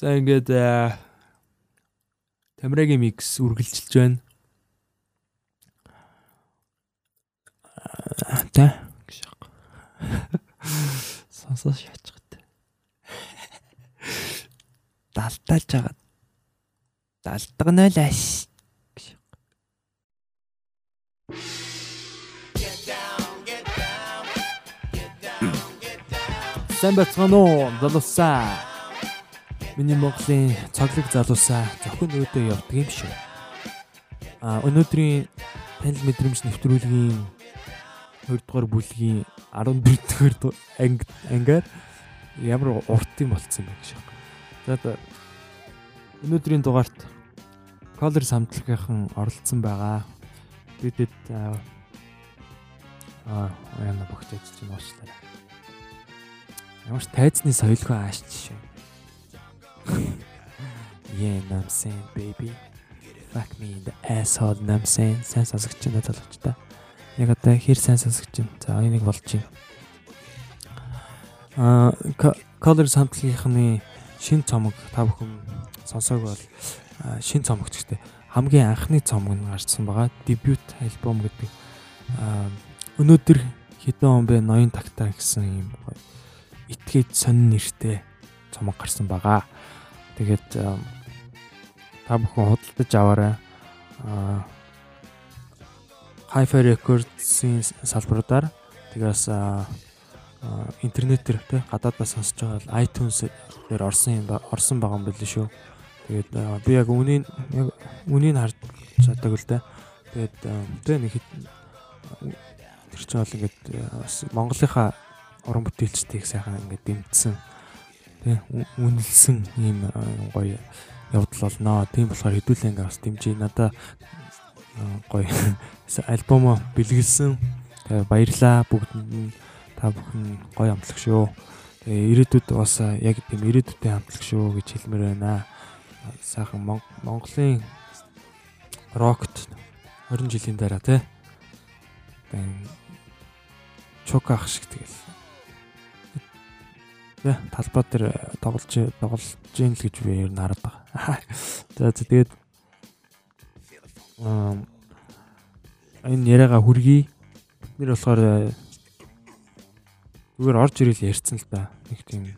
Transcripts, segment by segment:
За ингээд Тамирагийн микс үргэлжилж байна. Та гэж. Сонсож шаачихад. Далтааж байгаа. Далтгана л аш. Сайн бацгаана уу? Залуусаа. Миний Монголын цоглог залуусаа зөвхөн өөдөө явдаг юм шиг. А өнөөдрийн танил мэдрэмж нэвтрүүлгийн 2 дугаар бүлгийн 14 дугаар анги ангаар ямар урт юм болцсон бэ гэж. За өнөөдрийн дугаарт Color самтлагийнхан оролцсон байгаа. Бидэд аа яна богтож чинь уучлаарай. Ямар ч тайзны соёлгүй ааш жишээ. Yeah, I'm saying baby. Fuck me in the asshole I'm saying. Сайн сонсогч надад толгоч та. Яг одоо хэр сайн сонсогч юм. За энийг болж байна. Аа Color самтлагийнхны шин цомог та бүхэн сонсоог бол шин цомог гэхдээ хамгийн анхны цомог нь гарсан байгаа. Debut альбом гэдэг. Өнөөдөр хэдэн он бэ ноён тагтаа гэсэн юм гоё итгээд сонин нэртэй цомог гарсан байгаа. Тэгээд та бүхэн худалдаж аваарай. Аа Hi-Fi Records-ийн салбаруудаар тэгээс интернетээр тий гадаадаас сонсож байгаа iTunes дээр орсон юм орсон байгаа юм байл шүү. Тэгээд би яг үнийг яг үнийг харж чаддаг л да. Тэгээд тий нэг тэр чинь бол ингээд Монголынхаа уран бүтээлчдийг сайхан ингээд дэмжсэн тий үнэлсэн ийм гоё явдал болноо. Тийм болохоор хэдүүлээ ингээд бас дэмжиж надаа гоё альбом бэлгэлсэн. Баярлаа бүгдэнд нь та бүхэн гоё амтлах шүү. Тэгээ ирээдүйд бас яг тийм ирээдүйдээ амтлах шүү гэж хэлмээр байна. Сайхан Монголын рокт 20 жилийн дараа тий. Тэгээ чук ах шиг тэгэл Тэ талбай дээр тоглож тоглож гин л гэж би ер нь хараад байгаа. За тэгээд энэ яриага хүргэе. Бид болохоор зүгээр орж ирэл ярьсан л да. Нэг тийм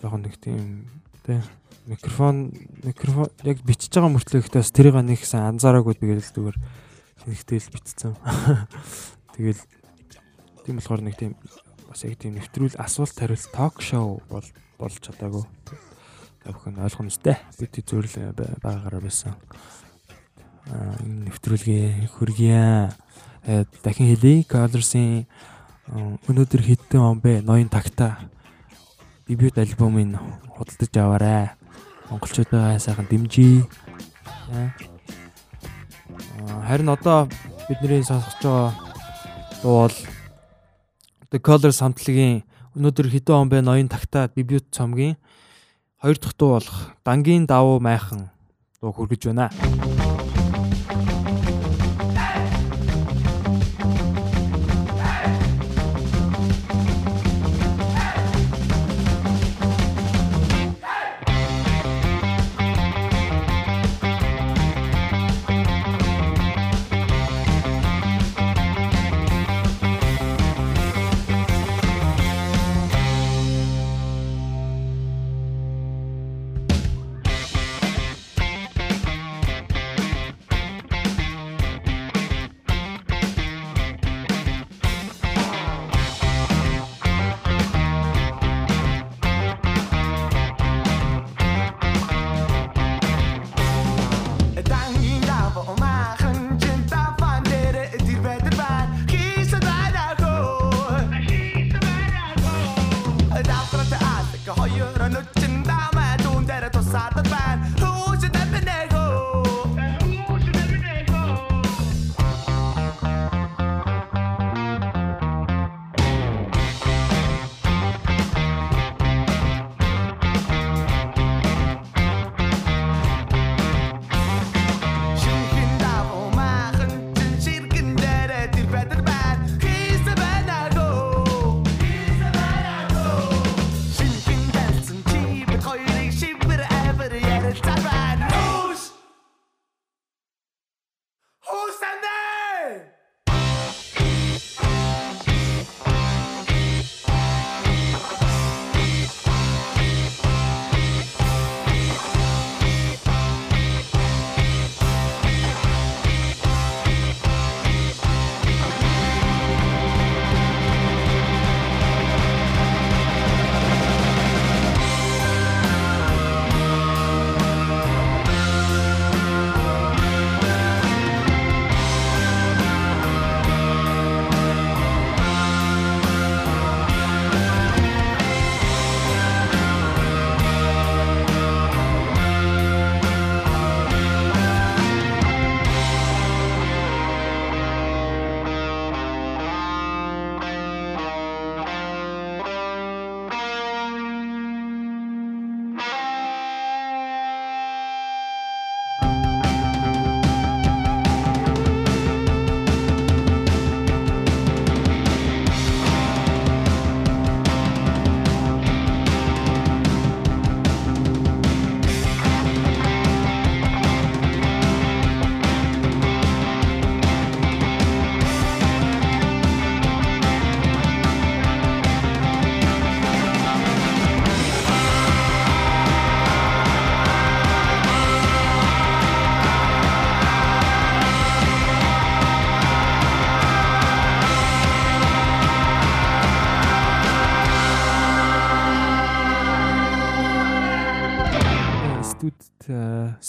жоохон нэг тийм тэ микрофон микрофон яг бичиж байгаа мөртлөө ихтэй бас тэрийг нэг гэсэн анзаараагүй тэгээд л зүгээр тэнхтэй л битцсэн. Тэгэл тийм болохоор нэг тийм бас яг тийм нэвтрүүл асуулт хариулт ток шоу бол болж чадаагүй. Та бүхэн ойлгоно үстэй. Бид зөвлө байгаагаар байсан. Аа энэ нэвтрүүлгээ хүргье. Э, дахин хэлье. Colors-ийн өнөөдөр хэдэн он бэ? Ноён такта дебют альбомыг худалдаж аваарай. Монголчуудаа сайхан дэмжиж. Харин одоо бидний сонсож байгаа дуу бол The Color самтлагийн өнөөдөр хэдэн он бэ ноён тагта дебют цомгийн хоёр дахь дуу болох Дангийн давуу майхан дуу хүргэж байна.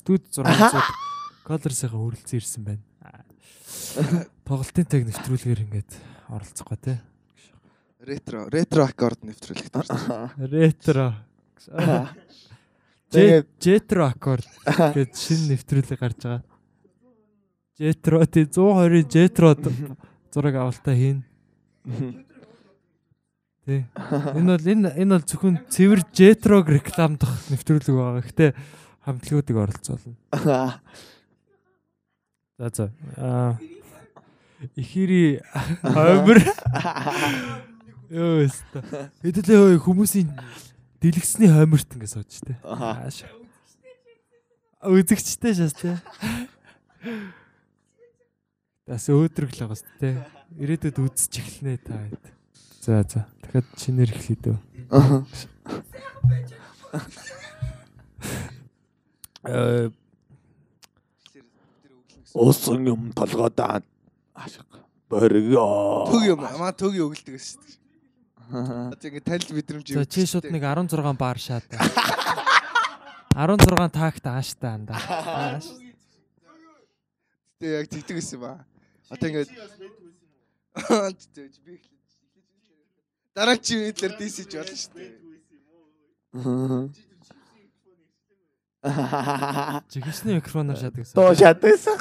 Студ 600 Colors-ийн хөрөлцөн ирсэн байна. Тоглолтын таг нэвтрүүлгээр ингээд оролцохгүй те. Ретро, ретро аккорд нэвтрүүлэх таарч. Ретро. Тэгээд Jetro аккорд гэж шинэ нэвтрүүлэг гарч байгаа. Jetro тий 120-ын Jetro зураг авалтаа хийн. Тий. Энэ бол энэ энэ бол зөвхөн цэвэр Jetro-г рекламдах нэвтрүүлэг байгаа. Гэхдээ хамтлагуудыг оролцуулна. За за. Аа Ихири хоймор. Ёо өстө. Хэдүүлээ хүмүүсийн дэлгэсний хойморт ингэ сууж штэ. Үзэгчтэй шээс тэ. Бас өөдрөг л байгаас тэ. Ирээдүйд үзэж эхэлнэ та хэд. За за. Дахиад шинээр эхлэе дөө. Э Усан юм толгойдоо ашиг боргоо. Төг юм. Маа төгийн өгөлдөг шүү дээ. Одоо ингэ танил мэдрэмж За чи шууд нэг 16 баар шаад. 16 такт ааштай анда. Тэгээ яг тэгдэг гэсэн ба. Одоо ингэ би дараа чи үедлэр дисэж болно шүү дээ. Жигшний микрофоноор шаадаг гэсэн. Тоо шатайсан.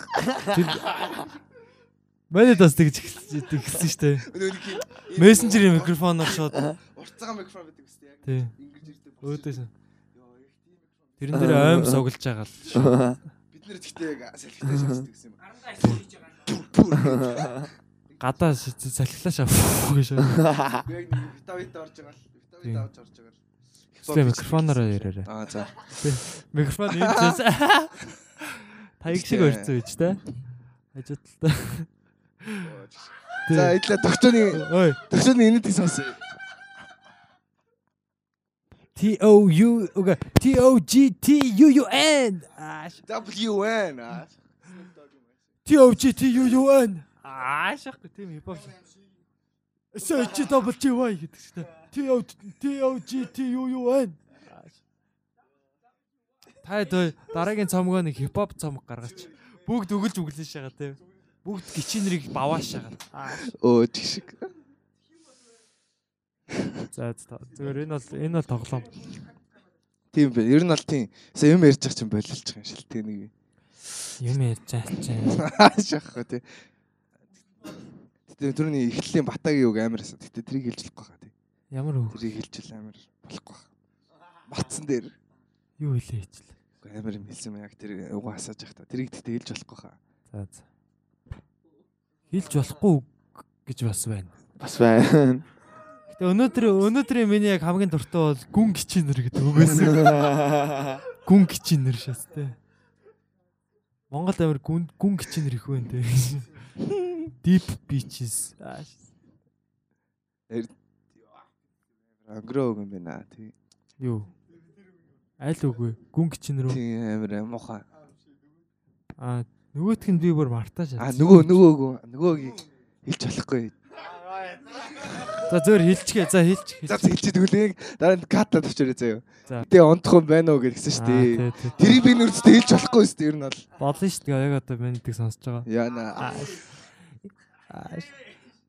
Манайд бас тэгж ихсэн шүү дээ. Мессенжерийн микрофоноор шууд Уртцаага микрофон гэдэг үстэй яг. Ингэж ирдэг. Өөдөөс. Тэрэн дээр ойм соглож байгаа л шүү. Бид нэр тэгтээ яг салхитай шаасдаг гэсэн юм. Гадаа салхилаа шаа гэж. Би яг нэг витавит орж байгаа л витавит авч орж байгаа л. Тэгээ микрофоноор яриараа. Аа за. Микрофон энэ чээс. Таяг шиг өрцөө байж та. Хажуудалтай. За идлээ тогтооны Ой. тогтооны энэд сонсоо. T O U уга T O G T U U N. W N. T O G T U U N. Аашахгүй тийм хипхоп. S H W G Y гэдэг чинь. T O T O G T U U N. Та дөө дараагийн цомгоо нэг хипхоп цомог гаргаач. Бүгд өгөлж өглөөш байгаа тийм. Бүгд гिचинэрийг бавааш байгаа. Өө шиг. За зүгээр энэ бол энэ бол тоглоом. Тийм бэ. Ер нь бол тийм. Сая юм ярьж байгаа чинь болилж байгаа юм шил тийм нэг. Юм ярьж байгаа чинь. Шахах тий. Тэгээ түрүүний эхлэлийн батагийн үг амар байсан. Гэтэ тэрийг хэлж болохгүй. Ямар үг? Тэрийг хэлжэл амир болохгүй байна. Батсан дээр. Юу хэлээ хичл. Уу амир юм хэлсэн юм яг тэр угаа асааж явах та. Тэрийг гэхдээ хэлж болохгүй хаа. За за. Хэлж болохгүй гэж бас байна. Бас байна. Гэтэ өнөөдөр өнөөдрийн миний яг хамгийн дуртай бол гүн кичинер гэдэг үг байсан. Гүн кичинер шээстэй. Монгол амир гүн гүн кичинер их байна те. Deep beaches. Ангроо үг юм байна тий. Юу? Аль үгүй гүн гिचинэр үү? Тий амар муухай. Аа нөгөөх нь би бүр мартааж А нөгөө нөгөөг нөгөөгийг хэлж болохгүй. За зөөр хэлчихээ. За хэлчих. За хэлчих тгүүлээ. Дараа нь ката тавчаарай заяа. За. Гэтэ онцхон байна уу гэсэн шүү дээ. Тэрийг би нүрдтэй хэлж болохгүй шүү дээ. Ер нь бол. Болно шүү дээ. Яг одоо минийдийг сонсож байгаа. Яна.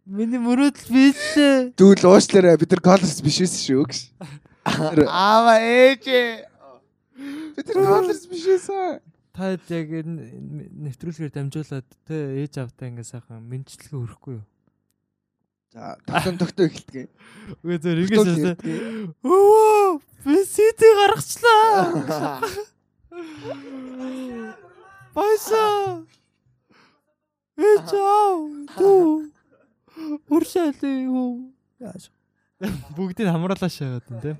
Миний мөрөөдөл биш. Дүүл уушлаарай. Бид нар колорс биш байсан шүү гэж. Аава ээжээ. Бид нар колорс биш байсан. Та яг нэвтрүүлгээр дамжуулаад тэ ээж автаа ингээ сайхан мэдчилгээ өрөхгүй юу? За тогтон тогтоо эхэлдэг. Үгүй зөв ингээс өө би сити гаргачлаа. Байса. Ээж аа түү. Уршаалээ юу? Яаш. Бүгдийг хамруулаа шаагаад энэ тэ.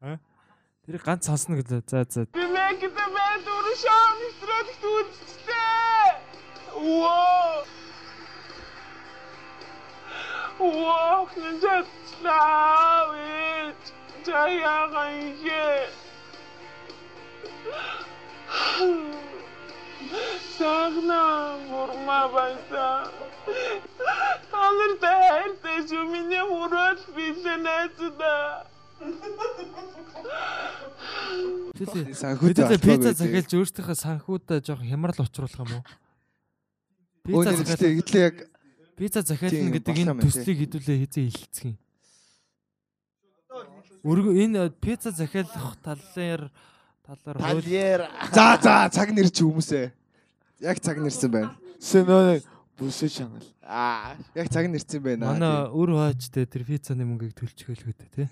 А? Тэр ганц сонсно гэлээ. За за. Бимэгтэй байд уршаа нэвтрүүлэгт үзчихтэй. Воо. Воо, нэнжатлаа. Жаяагаа игээ. Сагна мурма байса. Дээртэй шүү миний мөрөд бишэнэцдэ. Тэгэлээ Санхүүтэй Хэдүүлээ пицца захиалж өөртөөхөө санхуудаа жоохон хямрал учруулах юм уу? Пицца нэр захиал ихтэй хэдлээ яг пицца захиална гэдэг энэ төслийг хэдүүлээ хизээ хилцэх юм. Өргө энэ пицца захиалах талаар талаар хууль Тальер. За за цаг нэр чи хүмүүсээ. Яг цаг нэрсэн байна. Сэнөө бүсэ чанал. Аа. Яг цаг нэрсэн байна. манай өр хаачтай тэр пиццаны мөнгийг төлчих хэлгээд тий.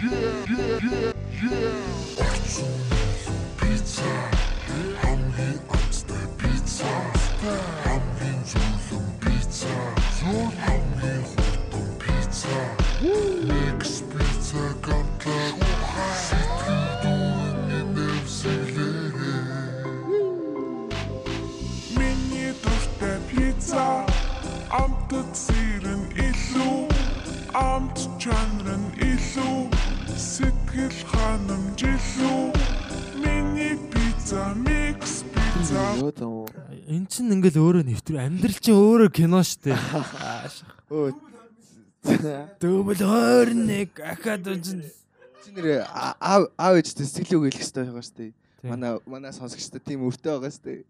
Миний пицца амтд сэрэн илүү амт чанар нь илүү сэтгэл ханамж илүү миний пицца микс пицца. Эн чин ингээл өөрөө нэвтэр амьдрал чинь өөрөө кино штэ. Өө. Дөөбөл 21 ахад үн Чи нэр аав аав ээжтэй сэтгэлээ өгөх хэрэгтэй байгаа. Тийм. Манай манай сонсогчтой тийм өртөө байгаа дээ.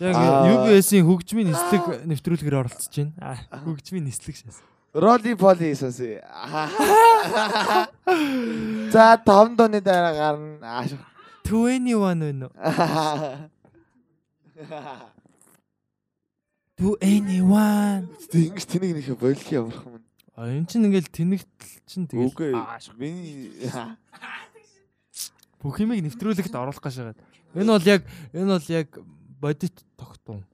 Яг. UBS-ийн хөгжмийн нислэг нэвтрүүлгээр оролцож байна. Хөгжмийн нислэг шээс. Роли поли сонси. За том дооны дараа гарна. Аа. 21 вэ нөө? 21. Тэнгэр тэнийг нөхө болих явах юм. А эн чин ингээл тэнэгтэл чин тэгэл Үгүй. Миний бүх юмыг нэвтрүүлэгт оруулах гэж байгаа. Энэ бол яг энэ бол яг бодит тогтун.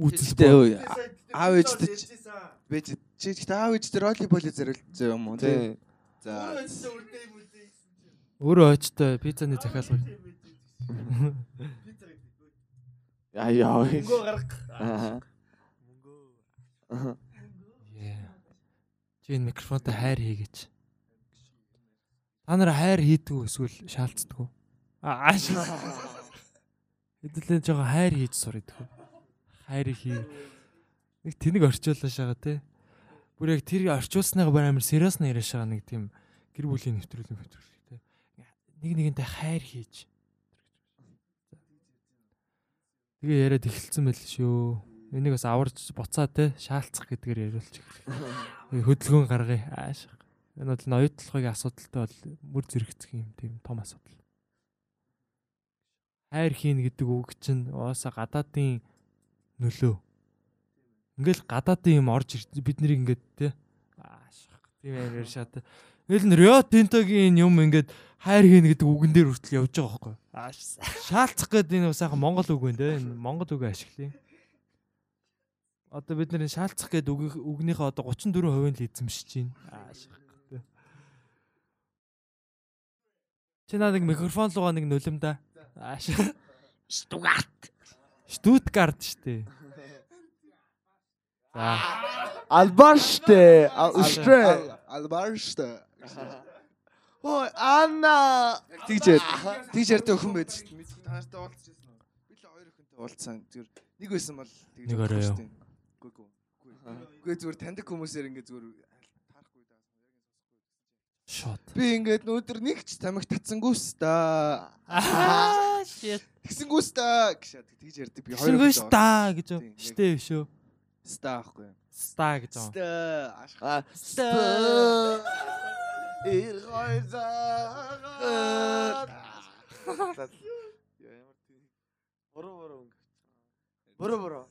Үүсэлтэй өө. Аав ээжтэй бэж чи гэхдээ аав ээжтэй волейболыг зориулж юм уу тий. За Өөрөө очтой пиццаны захиалга. Яа яа. Мөнгөө гарах. Аа. Чи энэ микрофонтой хайр хийгээч. Та нар хайр хийдгүү эсвэл шаалцдаггүй? Аа. Хэдүүлээ жоохон хайр хийж сурыдаггүй. Хайр хий. Нэг тэнэг орчууллаа шагаа те. Бүр яг тэр орчуулсныгаа бүр амар сериус нь яриаш байгаа нэг тийм гэр бүлийн нэвтрүүлэг нэвтрүүлэг те. Нэг нэгэнтэй хайр хийж. Тэгээ яриад эхэлсэн байл шүү. Энийг бас аварж буцаа те шаалцах гэдгээр эхэллээ. Хөдөлгөөн гаргая. Ааш. Энэ бол ноёдлогын асуудалтай бол мөр зэрэгцэх юм тийм том асуудал. Хайр хийн гэдэг үг чинь уусаа гадаадын нөлөө. Ингээл гадаадын юм орж ирж бид нарыг ингээд те ааш. Тийм яриа шат. Н Рио Тинтогийн юм ингээд хайр хийн гэдэг үгэн дээр хүртэл явж байгаа байхгүй. Ааш. Шаалцах гэдэг энэ сайхан монгол үг те. Энэ монгол үг ашиглая. Одоо бид нэр шаалцах гэдэг үг үгнийхээ одоо 34% л эзэмшиж байна. Ааш. Чи надад микрофон руугаа нэг нулим да. Ааш. Штутгарт. Штутгарт штэ. За. Албаште. Австрал. албаршта. Ой, Анна. Тэгж. Тэгж ярьдаг өхөн байдаг шүү дээ. Мэдгүй та нартай уулзчихсан уу? Би л хоёр өхөнтэй уулзсан. Зүгээр нэг байсан бол тэгж Нэг орой юу? Үгүй үгүй. Үгүй зүгээр таньдаг хүмүүсээр ингээ зүгээр. Шот. Би ингээд өнөөдөр нэг ч тамиг татсангүйс та. Аа shit. Тэгсэнгүйс та гэж тэгж ярьдаг би хоёр өхөнтэй ста гэж юу? Штэ биш үү? Ста аахгүй. Ста гэж юу? Ста. ашиг. А. Ир гойзаа. Ямар тийм. Боро боро өнгө. Боро боро.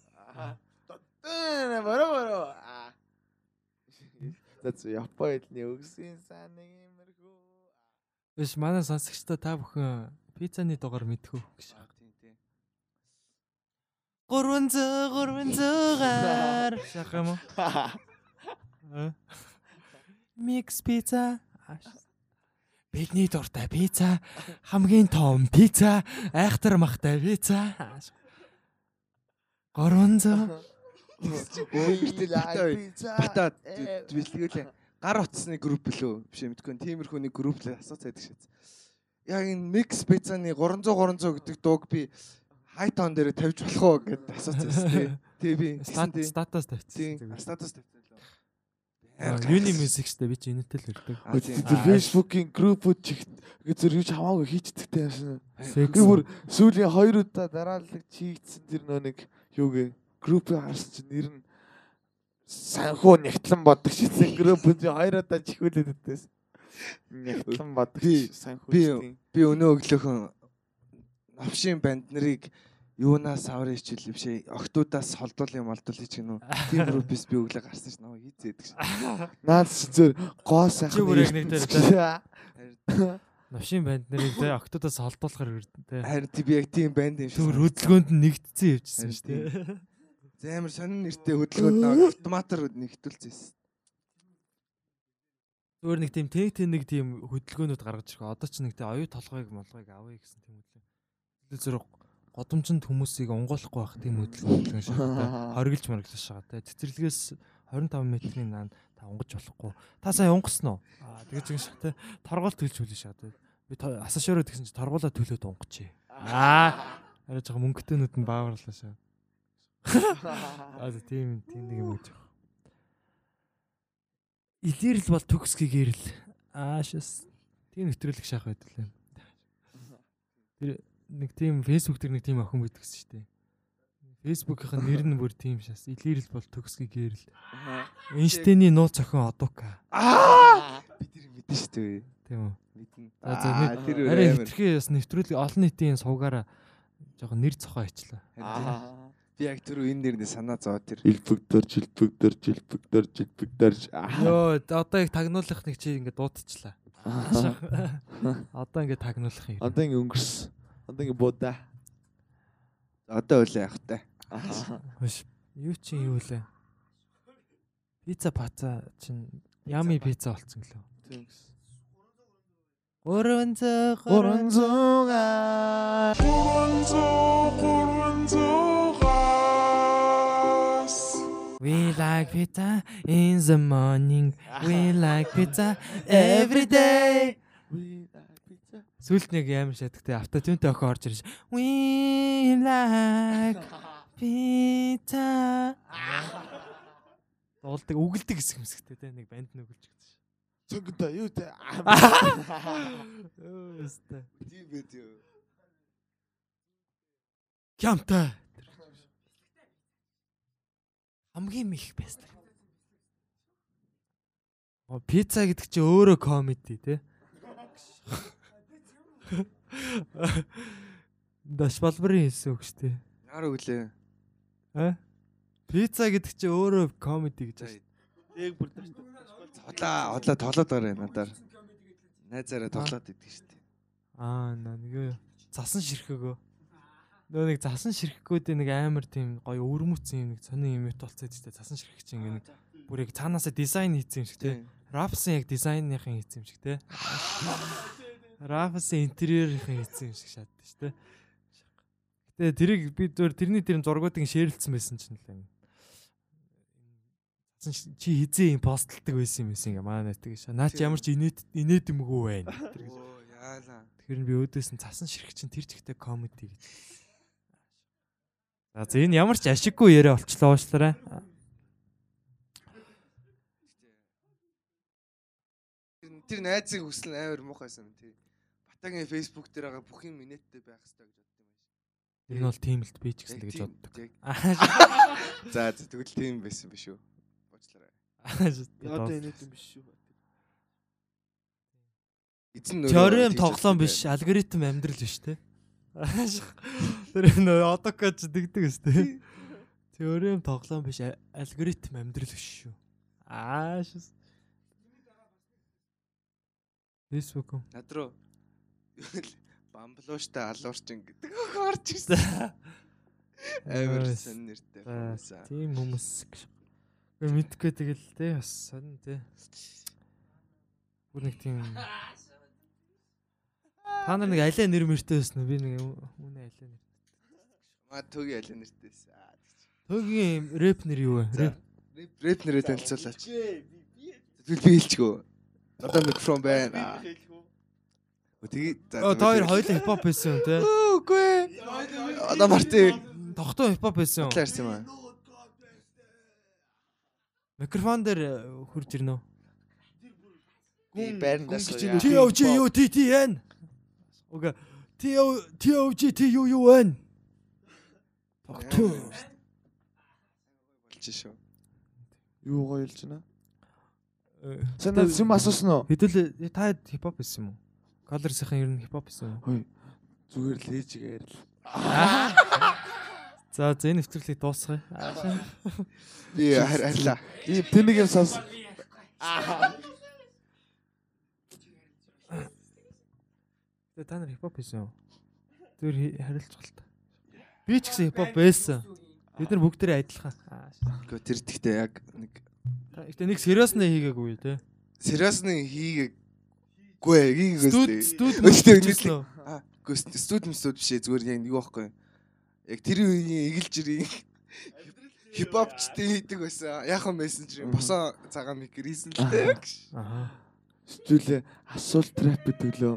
Боро боро. Аа. That's Японы өгсөн сан нэг юмэрхүү. Биш манай сонсогчдоо та бүхэн пиццаны дугаар мэдхүү гэж. Тийм тийм. 300 300-аар шах юм уу? Микс пицца. Бидний дуртай пицца, хамгийн том пицца, айхтар махтай пицца. 300 Батад бэлтгэлээ. Гар утасны групп лөө биш юм мэдгүй. Тиймэрхүү нэг групп л асууц байдаг шээ. Яг энэ микс пиццаны 300 300 гэдэг дууг би хайтон дээр тавьж болох уу гэд асуусан тий. Тий би статус тавьчихсан. Статус тавьсан лөө. Юуны мьюзик штэ би ч инээтэл өрдөг. А, тий. Тэр Facebook-ийн группүүд чихт зөв юу ч хамаагүй хийчдэгтэй юмшин. Секс. Би бүр сүүлийн хоёр удаа дараалал чийгдсэн тэр нөө нэг юугээ группийг харсан чинь нэр нь санхүү нэгтлэн бодог шийдсэн группүүд хоёр удаа чихүүлээд өгдөөс. Нэгтлэн бодог Би- санхүү. би- Би өнөө өглөөхөн навшийн банд нарыг юунаас авраа хичээл бишээ октоудаас холдуулын молдуулъя ч гэнэ үү. Тийм группээс би өглөө гарсан ш нь намайг хийцээд гэж. Наад чи зөөр гоо сайхан. Чи бүр яг нэг дээр. Навшийн банд нарыг те октодоос холдуулахар те. Харин би яг тийм банд юм шиг. Түр хөдөлгөөнд нэгдсэн явжсэн Харин шүү Зэмэр сонин нэртэй хөдөлгөөнд нэг автоматар нэгтүүлчихсэн. Зүгээр нэг тийм тэг тэг нэг тийм хөдөлгөөнүүд гаргаж ирэх. Одоо ч нэг тийм оюу толгойг молгойг авъя гэсэн тийм хөдөлгөөн. Тэгэл зэрэг годомжинд хүмүүсийг унгуулахгүй байх тийм хөдөлгөөн та хориглож морглож байгаа те. Цэцэрлэгээс 25 метрийн наан та унгаж болохгүй. Та сая уу? Аа тэгэж шиг те. Торгуул төлж хүлээ шаа те. Би асашороо тэгсэн чи торгуулаа төлөөд унгачээ. Аа арай жоо мөнгөтэйнүүд нь бааварлаа шаа. Аа тийм тийм нэг юм гэж. Илэрл бол төгс гэгэрл. Аа шээс. Тийм нэвтрүүлэг шаах байдлаа. Тэр нэг тийм Facebook дээр нэг тийм охин байдаг шүү дээ. Фэйсбүүкийн нэр нь бүр тийм шээс. Илэрл бол төгс гэгэрл. Эйнштейний нууц охин одука. Аа! Би тэр мэдэн шүү дээ. Тийм үү. Мэдэн. За Аа, тэр арай хитрхи бас нэвтрүүлэг олон нийтийн сувгаараа жоохон нэр цохоо ичлаа. Харин Би яг тэр энэ нэрний санаа зов тэр. Илбэгдэрж, илбэгдэрж, илбэгдэрж, илбэгдэрж. Йоо одоо яг тагнуулах нэг чи ингээд дуудчихлаа. Одоо ингээд тагнуулах юм. Одоо ингэ өнгөрсөн. Одоо ингэ буудаа. Одоо үлээ явах та. Хөөш. Юу чи юу лээ? Пицца паца чин ями пицца болцсон гэлөө. Тийм гэсэн. 300 300 We like pizza in the morning. We like pizza every day. Сүүлд нэг амар шатгтай автотюнтэй охин орж ирж We like pizza. Дуулдаг үгэлдэг хэсэг хэсэгтэй те нэг банд нүгэлж гэсэн. Цөнгөдөө юу те. Өө өстэй. Тийм байд юу. Кямтай. Хамгийн их байсан. Оо пицца гэдэг чинь өөрөө комеди те. Даш балбарын хэлсэн үг шүү дээ. Нар үлээ. А? Пицца гэдэг чинь өөрөө комеди гэж байна. Яг бүр тааш. Хотлаа, хотлаа тоглоод гараа надаар. Найзаараа тоглоод идэг шүү дээ. Аа нэг юу засан ширхэгөө. Нөө нэг засан ширхгүүдийн нэг амар тийм гоё өвөрмөц юм нэг сонин юм толцоод идэ засан ширхэг чинь ингэ нэг бүр яг цаанаасаа дизайн хийсэн юм шиг те. Рафсын яг дизайныхын хийсэн юм шиг те. Рафсын интерьерийн хийсэн юм шиг шатдаг шүү те. Гэтэ тэрийг би зөвөр тэрний тэр зургуудыг шеэрлсэн байсан чинь л шир- чи хизээ юм постлдаг байсан юм байсан ингээ манай тэгэж. Наа чи ямар ч инээд инээд юмгүй байна. Тэр гэж. Яалаа. Тэгэхээр би өөдөөс нь цасан ширхэг чинь тэр чигтээ комеди гэж. За энэ ямар ч ашиггүй яриа болчлоо уушлаарай. Тэр- найзыг хүсэл амар муухайсан тий. Батагийн Facebook дээр байгаа бүх юм инээдтэй байх хэрэгтэй гэж боддог юм байна. Энэ бол тийм л би ч гэсэн тэгж тийм, боддог. За тэгвэл тийм байсан биш үү? Уучлаарай. Одоо энэ юм биш шүү. Эзэн нөгөө Теорем тоглоом биш, алгоритм амьдрал биш те. Тэр нөө одокоч дэгдэг өстэй. Теорем тоглоом биш, алгоритм амьдрал биш шүү. Аа шээс. Facebook юм. Над руу бамблууштай алуурчин гэдэг орж ирсэн. Амар сонь нэртэй. за, хүмүүсаа. Тийм хүмүүс мэдгүй тэгэл те бас сонь те. Бүр нэг тийм Та нар нэг алиа нэр мөртэй байсан уу? Би нэг үнэ алиа нэр. Маа төгийн нэртэйсэн. Аа, тэгч. Төгийн рэп нэр юу вэ? Рэп. Рэп нэрээ танилцуулаач. Тэгвэл би хэлчихгүй. Одоо микрофон байна. Өө, Тэгээ та хоёр хоёул хипхоп байсан. Өө, Үгүй. Одоо Марти Тогтоо хипхоп байсан юм. талаарсан юм аа. Микрофон дээр э, хурж ирнэ үү? Би байрандаа T O G U T T N. Ога T O T O G T U U N. Тогтоо. Болчих шүү. Юу гоёлж байна? Э, Сайн юм асуусан уу? Хэдүүл та хипхоп байсан юм уу? Colors-ийн ер нь хипхоп байсан юм уу? Зүгээр л ээжигээр л. За за энэ нэвтрүүлгийг дуусгая. Би хар- харьлаа. Тэнийг юм сонс. Тэгээ та нар хипхоп байсан юу? Тэр харилцах л та. Би ч гэсэн хипхоп байсан. Бид нар бүгдээрээ адилхан. Гэхдээ тэр ихтэй яг нэг Гэтэ нэг сериосны хийгээгүй те. сериосны хийгээгүй хийгээгүй. Студ студ. Аа, үгүй студент студ биш ээ зүгээр яг нэг байхгүй. Яг тэр үеийн эгэлжирийн хипхопчтэй хийдэг байсан. Яхан мессенжер босоо цагаан микер хийсэн л дээ. Аха. Стүлээ асуулт рэп гэдэг лөө.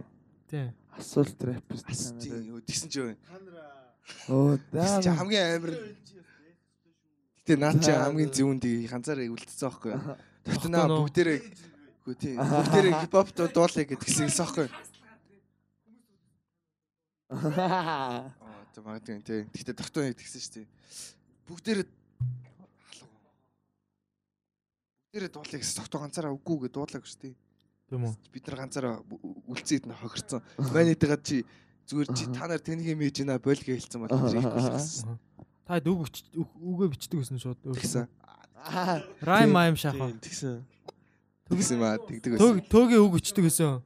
Тийм. Асуулт рэп. Тэгсэн ч юу. Оо Тэгсэн чи даа. хамгийн амар Гэтэ наад чи хамгийн зүүндийг ганцаараа үлдсэн байхгүй. Тотнаа Тохтоо нөө. бүгдээрээ Үгүй тий. Бүгдээрээ хипхоп дуулаа гэдгсэн байхгүй. Аа тэг магадгүй тий. Гэтэ тогтоо нэгтгсэн шүү дээ. Бүгдээрээ Бүгдээрээ дуулаа гэсэн тогтоо ганцаараа үгүй гэж дуулаагүй шүү дээ. Тийм үү? Бид нар ганцаараа үлцээд нь хохирцсон. Манайтэйгээ чи зүгээр чи та нар тэнийг юм ээж наа болго хэлсэн бол тэр ихгүй гэсэн. Та үг үгээ бичдэг гэсэн шууд. Тэгсэн. Райм майм шахаа. Тэгсэн. Тэгсэн маа тэгдэг Төг төгийн үг өчдөг гэсэн.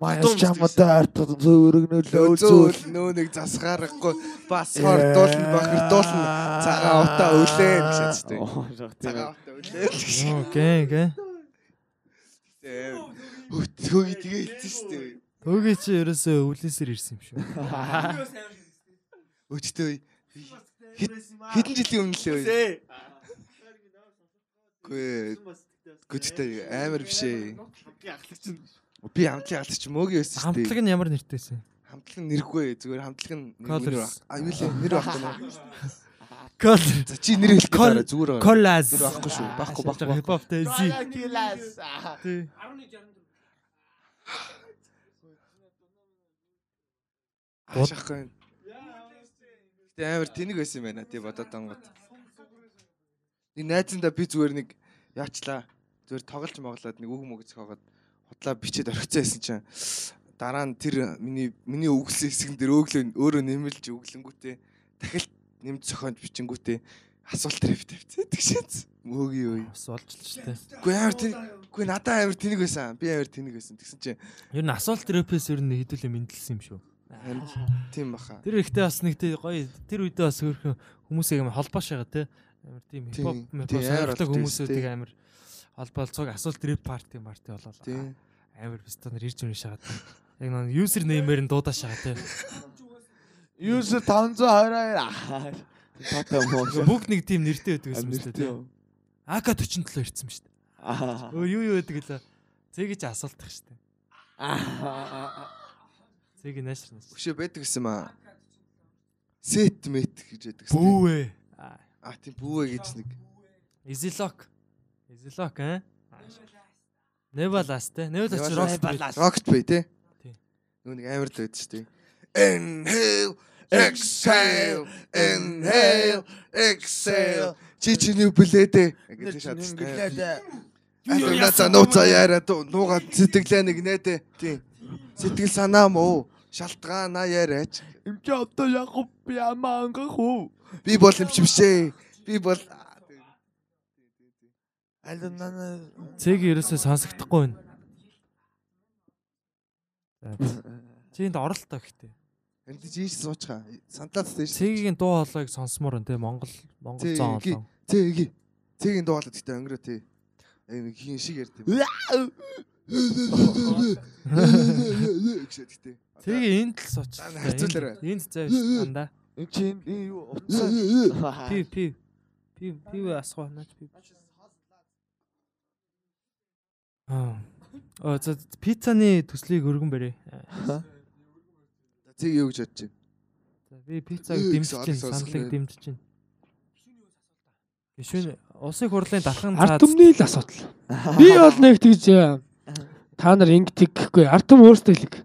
Маяс чамтай арт зөөрөгнөлөө Зөөл нөө нэг засгаарахгүй бас хордуулна бохирдуулна цагаан утаа өлөө гэж хэлдэг. Цагаан утаа өлөө гэж. Окей, окей. Өтгөөг тэгээ хэлсэн шүү дээ. Төгийн чи ерөөсөө өвлөөсөр ирсэн юм шүү. Өчтөө хэдэн жилийн өмнө лээ. Гүй гүттэй амар биш ээ. Би хамтлаг алч мөөгийн байсан шүү дээ. Хамтлаг нь ямар нэртэйсэн? Хамтлаг нь нэргүй зүгээр хамтлаг нь нэр юу лээ нэр багтаа Col За чи нэр хэлэх Col- гэдэг зүгээр. байна. Collaz. Нэр байхгүй шүү. Байхгүй байхгүй. Хипхоп тэзи. Тий. Ашахгүй. Гэтэ амар тэнэг байсан юм байна тий бодоод ангууд. Нэг найзандаа би зүгээр нэг яачлаа. Зүгээр тоглож моглоод нэг үг мөгөц хаагаад худлаа бичээд орхицсан байсан чинь дараа нь тэр миний миний үглсэн хэсгэн дээр өглөө өөрөө нэмэлж өглөнгүүтээ дахиад нэмж зохионд бичингүүтээ асуулт рэп тавьчихсан. Тэгшээц. Мөөгийн үе. Бас тээ. Үгүй амар тэнэг. Үгүй надад амар тэнэг байсан. Би амар тэнэг байсан. Тэгсэн чинь Ер нь асуулт рэпээс ер нь хэдүүлээ мэдлсэн юм шүү. тийм баха. Тэр ихтэй бас нэг тий гоё тэр үедээ бас өөрхөн хүмүүсийг амар холбоош байгаа тий. Амар тийм хипхоп болдог хүмүүсүүдийг амар холбоолцоог асуулт рэп парти марти болоо. Амар бистонер ирж ирж шагаад. Яг нэг юусер неймээр нь дуудаа шагаа тий. Юус 522. Тата моо. Бүгд нэг тийм нэртэй байдаг гэсэн мэт тий. АК 47 ирсэн шүү дээ. Аа. Өө юу юу байдаг лээ. Чи асуултах шүү дээ. Зэгийг наашир нааш. Өшөө байдаг гэсэн маа. Сет мет гэж байдаг гэсэн. Бүүвэ. А тийм бүүвэ гэж нэг. Изилок. Изилок аа. Невалас те. Невалас чи рок Rocket Bay те. Тий. Нөгөө нэг амар л байдаг шүү дээ. Inhale, exhale, inhale, exhale. Чи чиний бүлээ дээ. Гэж шатсан. Алина за нууцаа яараа нууга сэтгэлээ нэг нэ дээ. Тийм. Сэтгэл санаа мó шалтгаана яриач. Имч одоо яг би амаа ангах уу? Би бол юм шившээ. Би бол Алина Цэг ерөөсөө сонсогдохгүй байна. Чи энд оролтоо гэхдээ. Энд жийш суучгаа. Сандлаад дээш. Цэгийн дуу хоолойг сонсомоор энэ Монгол Монгол ги. хоолой. Цэги. Цэгийн дуулаад гэдэг өнгөрөө тий. Энэ хин шиг ярьд юм. Гэшэд гэдэг. Цэгийн энд л сууч. Аа, харьцуулаарай. Энд зав дандаа. Энд чи энэ юу утсаа. Пи пи. Пи пи асгоо наач пи. Аа. Оо за пиццаны төслийг өргөн барь. Цэг юу гэж бодож байна? Би пиццаг дэмжиж чинь, саналыг дэмжиж чинь. Гишүүн улсын хурлын дархан Ард түмний л асуудал. Би бол нэг тэгж та нар ингэ тэгхгүй. Ард түм өөрсдөө хэлэг.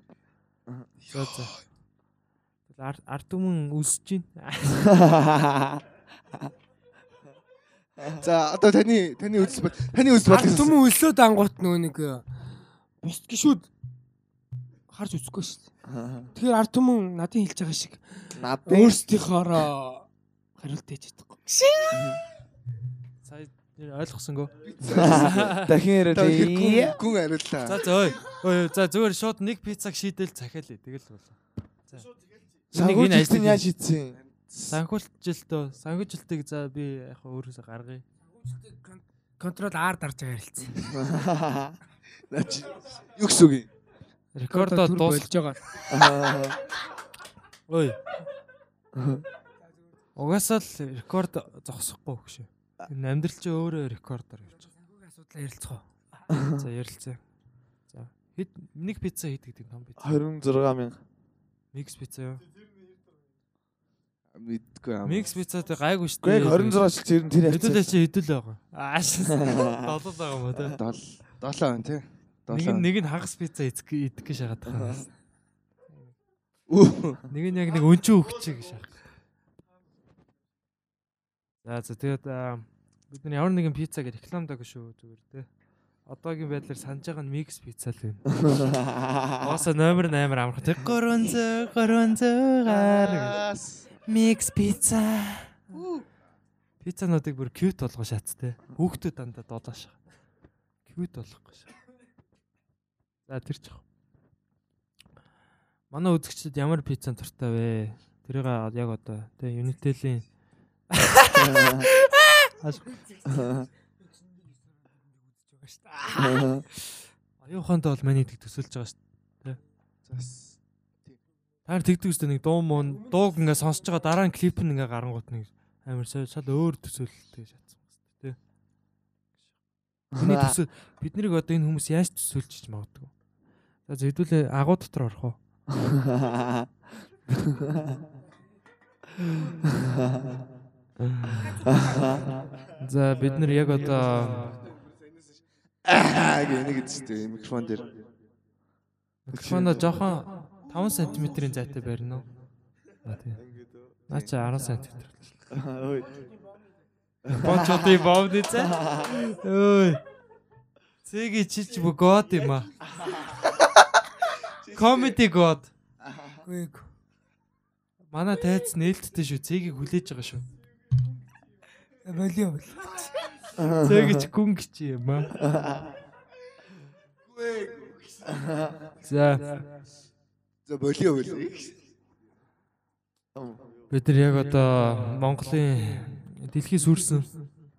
За за. Ард ард түмэн үсэж байна. За одоо таны таны үзэл бод таны үзэл Ард бодлого түмэн өлөөд ангуут нөгөө нэг э, бусд гişүүд харж үзэхгүй шүү дээ. Тэгэхээр ард түмэн надын хэлж байгаа шиг Надын өөрсдийнхоороо хариулт хийж чадахгүй. Сая нэр ойлгосонгүй. дахин ярил. гүн хариуллаа. За за ой. Ой за зүгээр шууд нэг пиццаг шийдэл захиалъя. Тэгэл болоо. Санхүүжилтийн энэ ажлыг- яаж шийдсэн? Санхүүжилтөө санхүүжилтийг за би яг өөрөөсөө гаргая. Контрол аар дарж байгаа ярилцсан. Наа чи юу гэсэн үг юм? Рекордоо Түр дуус. болж байгаа. Ой. Угаасаа л рекорд зогсохгүй хөшөө. Энэ амьдрал чи өөрөө рекордоор явж байгаа. Асуудлаа ярилцах уу? За ярилцъя. За хэд нэг пицца хэд гэдэг том пицца. 26 мянга. Микс пицца юу? Мэдгүй юм. Микс пицца тэ гайгүй шүү Гэхдээ 26 шил нь тэр Хэдүүлээ явцсан. чи хэдүүл байгаа. Ааш. Долоо байгаа юм уу те. 7 7 тий. Нэг нь нэг нь хагас пицца идэх идэх гэж шахаад байгаа. Нэг нь яг нэг өнчөө өгчээ гэж шахах. За за тэгээд бид нар ямар нэгэн пиццаг рекламдаг шүү зүгээр те. Одоогийн байдлаар санаж байгаа нь микс пицца л байна. Ооса номер 8 амарх. Тэг 300 300 гар. Микс пицца. Пиццануудыг бүр кьют болгоо шац те. Хүүхдүүд дандаа долоош. Кьют болгохгүй шаа. За тэр чих. Манай үзэгчдэд ямар пиццан туртай вэ? Тэрийг яг одоо те Unitel-ийн аюуханд бол маний тэг төсөлж байгаа шүү. Зас. Та нар тэгдэг үстэй нэг дуу муу дууг ингээ сонсож байгаа дараа нь клип нь ингээ гарангуут нэг амар шал өөр төсөөлөлтэй шатсан байна тий. Бидний төсөөл бид нарыг одоо энэ хүмүүс яаж төсөөлж ч магадгүй. За зөвдүүлээ агуу дотор орох уу? За бид нар яг одоо Аа гэх нэг үстэй микрофон дээр. микрофоно жоохон 5 см-ийн зайтай барина уу? Аа тий. Наа чи 10 см. Ой. Бочоды бовны цай. Ой. Цэги чич гот юм а. Comedy god. Үгүй. Манай тайц нээлттэй шүү. Цэгийг хүлээж байгаа шүү. Болио бол. Цэгич гүн гэж юм а. За За болио болио. бид нар яг одоо Монголын дэлхий сүрсэн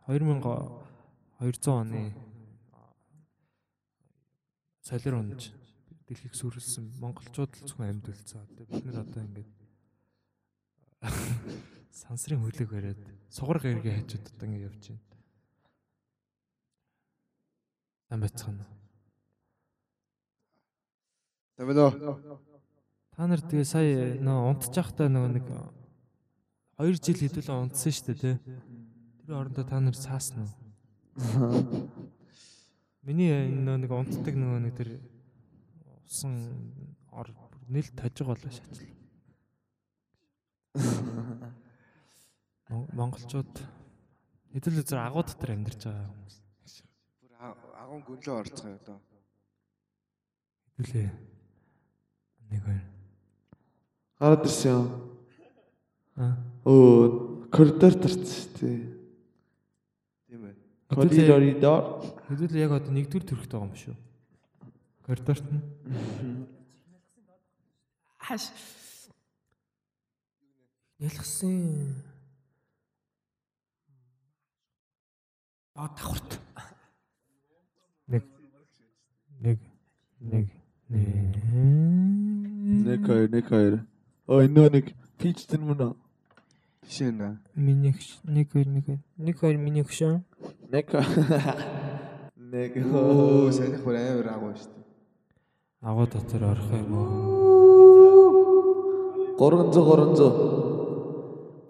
2200 оны солир онд дэлхийг сүрэлсэн монголчууд л зөвхөн амьд үлдсэн. Одоо бид нар одоо ингээд сансрын хөлөг бариад сугар гэргээ хажууд одоо ингээд явж байна. Ам бацхан. Тамино. Та нар тэгээ сая нөө унтчих байхдаа нөгөө нэг 2 жил хэдүүлээ унтсан шүү дээ тий. Тэр орондоо та нар цаасна уу? Миний энэ нөө нэг унтдаг нөгөө нэг тэр усан ор нэл тажиг болоо. Мон- Монголчууд хэдүүлээ зөв агуу дотор амьдарч байгаа хүмүүс. Бүр агуун гүнлөө орцгоо одоо. Хэдүүлээ нэг хоёр. Гараад ирсэн юм. Аа. Өө, коридор тарцсан шүү дээ. Тийм ээ. Коридор. Хэдүүлээ яг одоо нэгдүгээр төрхт байгаа юм шүү. Коридорт нь Хаш. Ялгсан. Аа давхарт. нэг нэг нэг нэг Нэг хоёр, нэг хоёр. Ой, нөө нэг пичтэн мөн үү? Тишээ нэ. миний нэг хоёр нэг хоёр. нэг хоёр миний хөшөө Нэг. Нэг. Оо, санийх бүр амар агуу шүү дээ. Агуу дотор орох юм уу? 300 300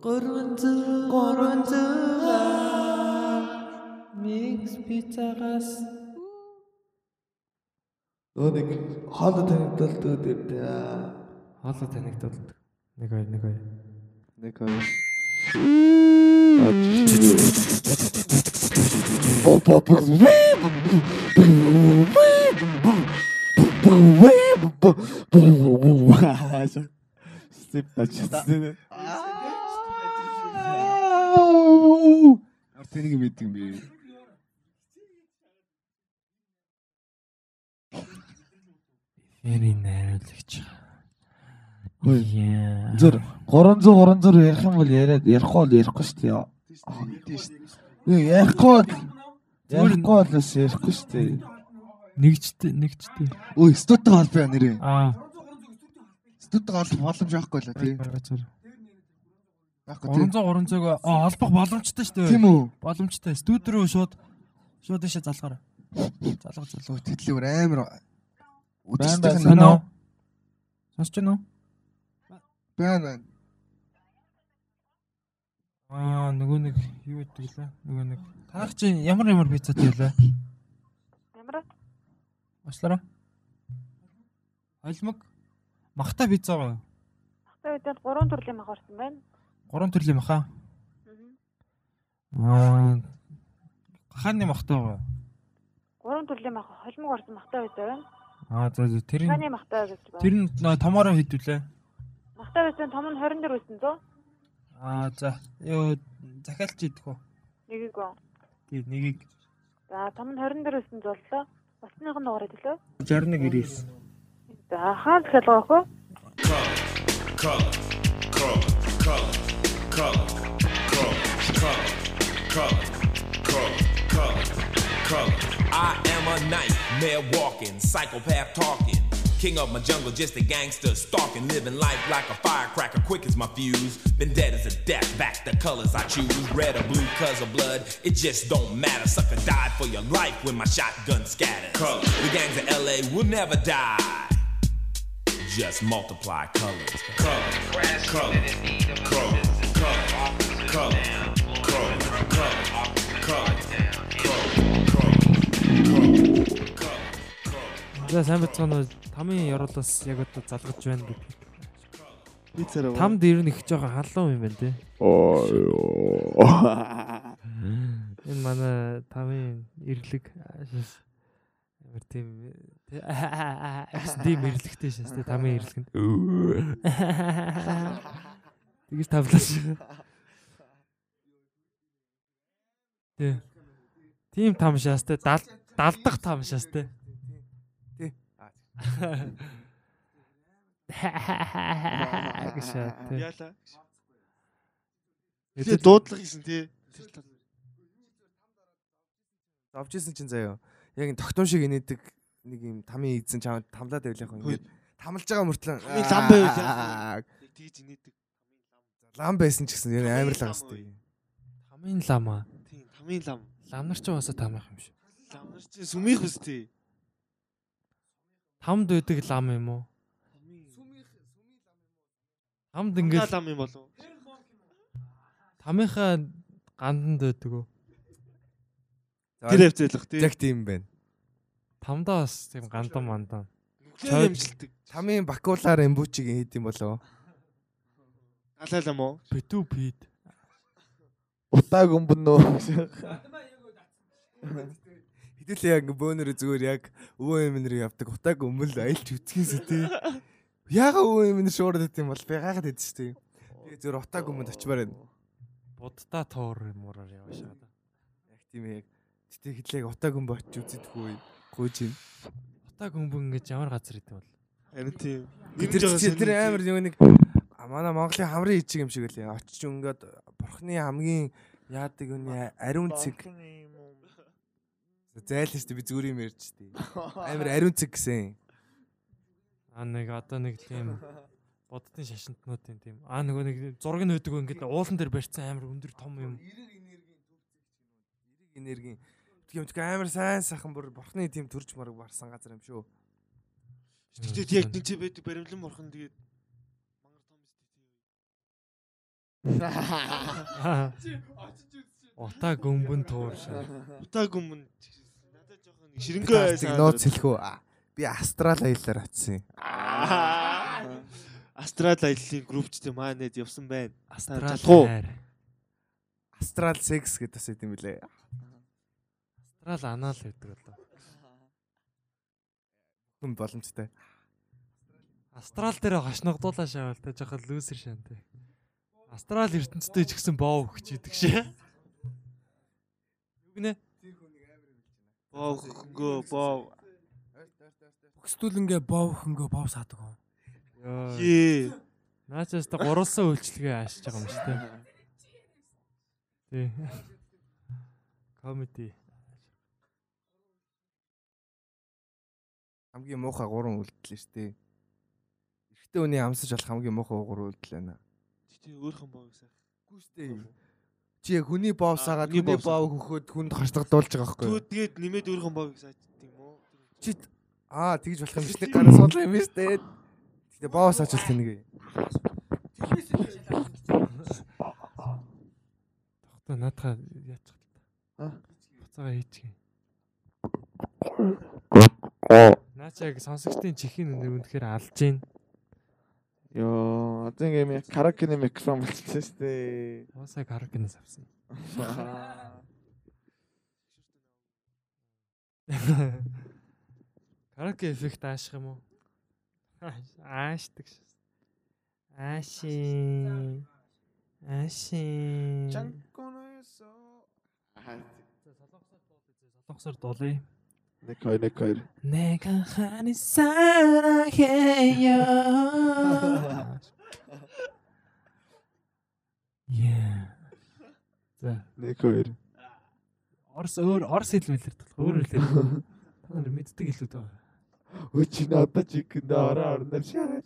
300 300 Mix pizzagаас Нөөник хоолой танигдуулт өгдөг. Хоолой танигдуулт. 1 2 1 2 1 2 Pop pop. Степ тачсан. Ар тэнийг мэддэг юм би. Эний найруулагч. Яа. Зүр 300 300 ярих юм бол яриад ярихгүй бол ярихгүй шүү дээ. Юу ярихгүй ярихгүй бол бас ярихгүй шүү дээ. Нэгчтэй нэгчтэй. Ой, студтай холбоо нэрээ. Аа. Студтай холбоо боломж байхгүй л тий. Байхгүй тий. 300 300-г аа холбох боломжтой шүү дээ. Тийм үү? Боломжтой. Студи руу шууд шууд ишээ залгаараа. Залга залга. Ой, тэтлээр амар Байна, үдштэй уу? Сонсч байна уу? байна. Аа нөгөө нэг юу гэдэг лээ? Нөгөө нэг чинь ямар ямар пиццатай байлаа? Ямар Ослоо. Холимог махта пицца байгаа. хахтай үедээ гурван төрлийн мах орсон байна. Гурван төрлийн маха. Аа. Аа хааны махта байгаа. Гурван төрлийн мах холимог орсон махтай үедээ байна. Аа за за, тэр нь Хааны махтай гэж байна. тэр нь нөө томороо хийдвүлээ. Махтай үедээ том нь 24 900, Аа за. Юу захиалч идэх үү? нэгийг гоо. Тий, нэгийг За том нь 24 900 боллоо. Босных нь дугаараа төлөө. 61 99. За хаан хэлгоох уу? color, color, color, color, color, color, color, color, color, color. I am a nightmare walking, psychopath talking. King of my jungle, just a gangster, stalking, living life like a firecracker, quick as my fuse. Been dead as a death, back the colors I choose. Red or blue, cuz of blood, it just don't matter. Sucker died for your life when my shotgun scatters. Colors. The gangs of LA will never die. Just multiply colors. Colors, colors, colors, colors, colors, colors, colors, colors, colors, colors. لا سامع Тамийн яруулаас яг одоо залгаж байна гэдэг. Пиццараа. Тамд ер нь их жоохон халуун юм байна те. Энэ манай тамийн ирлэг амар тийм тийм ирлэгтэй шээс те тамийн ирлэг нь. Тэгэж тавлаа шиг. Тэ. Тим там шаас те дал далдах там шаас те. Тий. Гэшээ. Яалаа. Тэгээ дуудлага хийсэн тий. Авч исэн чинь заяа. Яг энэ тогтун шиг инээдэг нэг юм тамийн эзэн чам тамлаад байл яг ингээд тамлж байгаа мөртлөө Тамийн лам яах вэ? Тэгж инээдэг. лам байсан ч гэсэн яг амар л агаас тий. Тамийн лам аа. Тийм, тамийн лам. Лам нар ч уусаа тамих юм шиг. Лам нар чинь сүмих үс тий. Тамд байдаг лам юм уу? Тамд Ингээд лам юм болов. тамийнхаа ганданд байдаг уу? Тэр хавцайлах тий. Яг тийм байна. Тамдаа бас тийм гандан мандан. Чойд амжилтдаг. Тамийн бакулаар эмбүүчиг хийд юм болов. Алаа лам уу? Битүү пид. Утааг өмбөнөө. Хэдүүлээ яг бөөнөр зүгээр яг өвөө юм нэр явдаг. Утааг өмөл айлч үтгээс тий. Яага өвөө юм нэр шуурд байт юм бол би гайхаад байд ч тий. Тэгээ зүгээр утааг өмөнд очимаар байна. Буддаа туур юмураар яваашаа. Яг тийм яг. Тэгтээ хэдлээ утааг өмбө очиж үзэдэггүй. Гүйж юм. Утаа гүмбэн гэж ямар газар идэв бол. Харин тийм. Тэр чи тэр амар нэг а, манай Монголын хамрын ичиг юм шиг лээ. Очиж өнгөд бурхны хамгийн яадаг үний ариун цэг зайлж штэ би зүгээр юм ярьж штэ. Амар ариун цэг гэсэн. Аа нэг одоо нэг тийм буддын шашинтнуудын тийм аа нөгөө нэг зураг нь өгдөг ингээд уулан дээр барьцсан амар өндөр том юм. Эрэг энергийн тийм тийм амар сайн сайхан бүр бурхны тийм төрж мараг барсан газар юм шүү. Тэгээд яг тэнцээ байдаг баримлан бурхан тэгээд Утаа гөмбөн тууршаа. Утааг өмнө надад жоохон ширэнгөө байсан. нууц хэлэхүү. Би астрал аяллаар очсон. Астрал аяллаа группчтэй маанад явсан байна. Астрал. Астрал секс гэдэг бас юм билээ. Астрал анаал гэдэг болоо. Хүн боломжтой. Астрал дээр хошногдуулаа шавал та жоохон лүүсэр шаантай. Астрал ертөнцтэй ч гэсэн боо өгч идэг шээ. Юу гинэ? Боо хөнгөө боо. Бүхсдүүлэнгээ бов хөнгөө бов саадаг. уу? Йоо. Наачаас та гурвалсан үйлчлэгээ аашиж байгаа юм шүү дээ. Тий. Комеди. Хамгийн муухай гурван үйлдэл шүү дээ. Эрэгтэй хүний амсаж болох хамгийн муухай гурван үйлдэл байна. Чи өөрхөн боо гэсэн. Үгүй шүү дээ. Чи яг хүний боовсаагаад хүний хүний боов хөхөд хүнд харцдагдуулж байгаа байхгүй юу? Тэгээд нэмээд өөрхөн боо гэсэн юм уу? Чи аа тэгж болох юм биш нэг гараа суудлаа юм шүү дээ. Гэтэ боовс ачвал тэнэг. Тогтоо наадхаа яачих л та. Аа. Буцаага хийчихье. Наач яг сонсогчдын чихийн өнөр үнэхээр алж гин. Йоо, одоо ингээм яг каракены микрофон болчихсон шүү дээ. Уусаа каракинаас авсан. Караоке эффект ааших юм уу? Аашдаг шээ. Ааши. Ааши. Чанконоёсо. Солонгосоор дуулъя. Нэг хоёр нэг хоёр. 내가 하니 사랑해요. Yeah. За, Нэг хоёр. Орс өөр Орс хэл мэлэр болох өөр хэлээр. Та нар мэддэг хэлүүд байгаа. Өө чи надад чигэндээ ороо орноор шараа.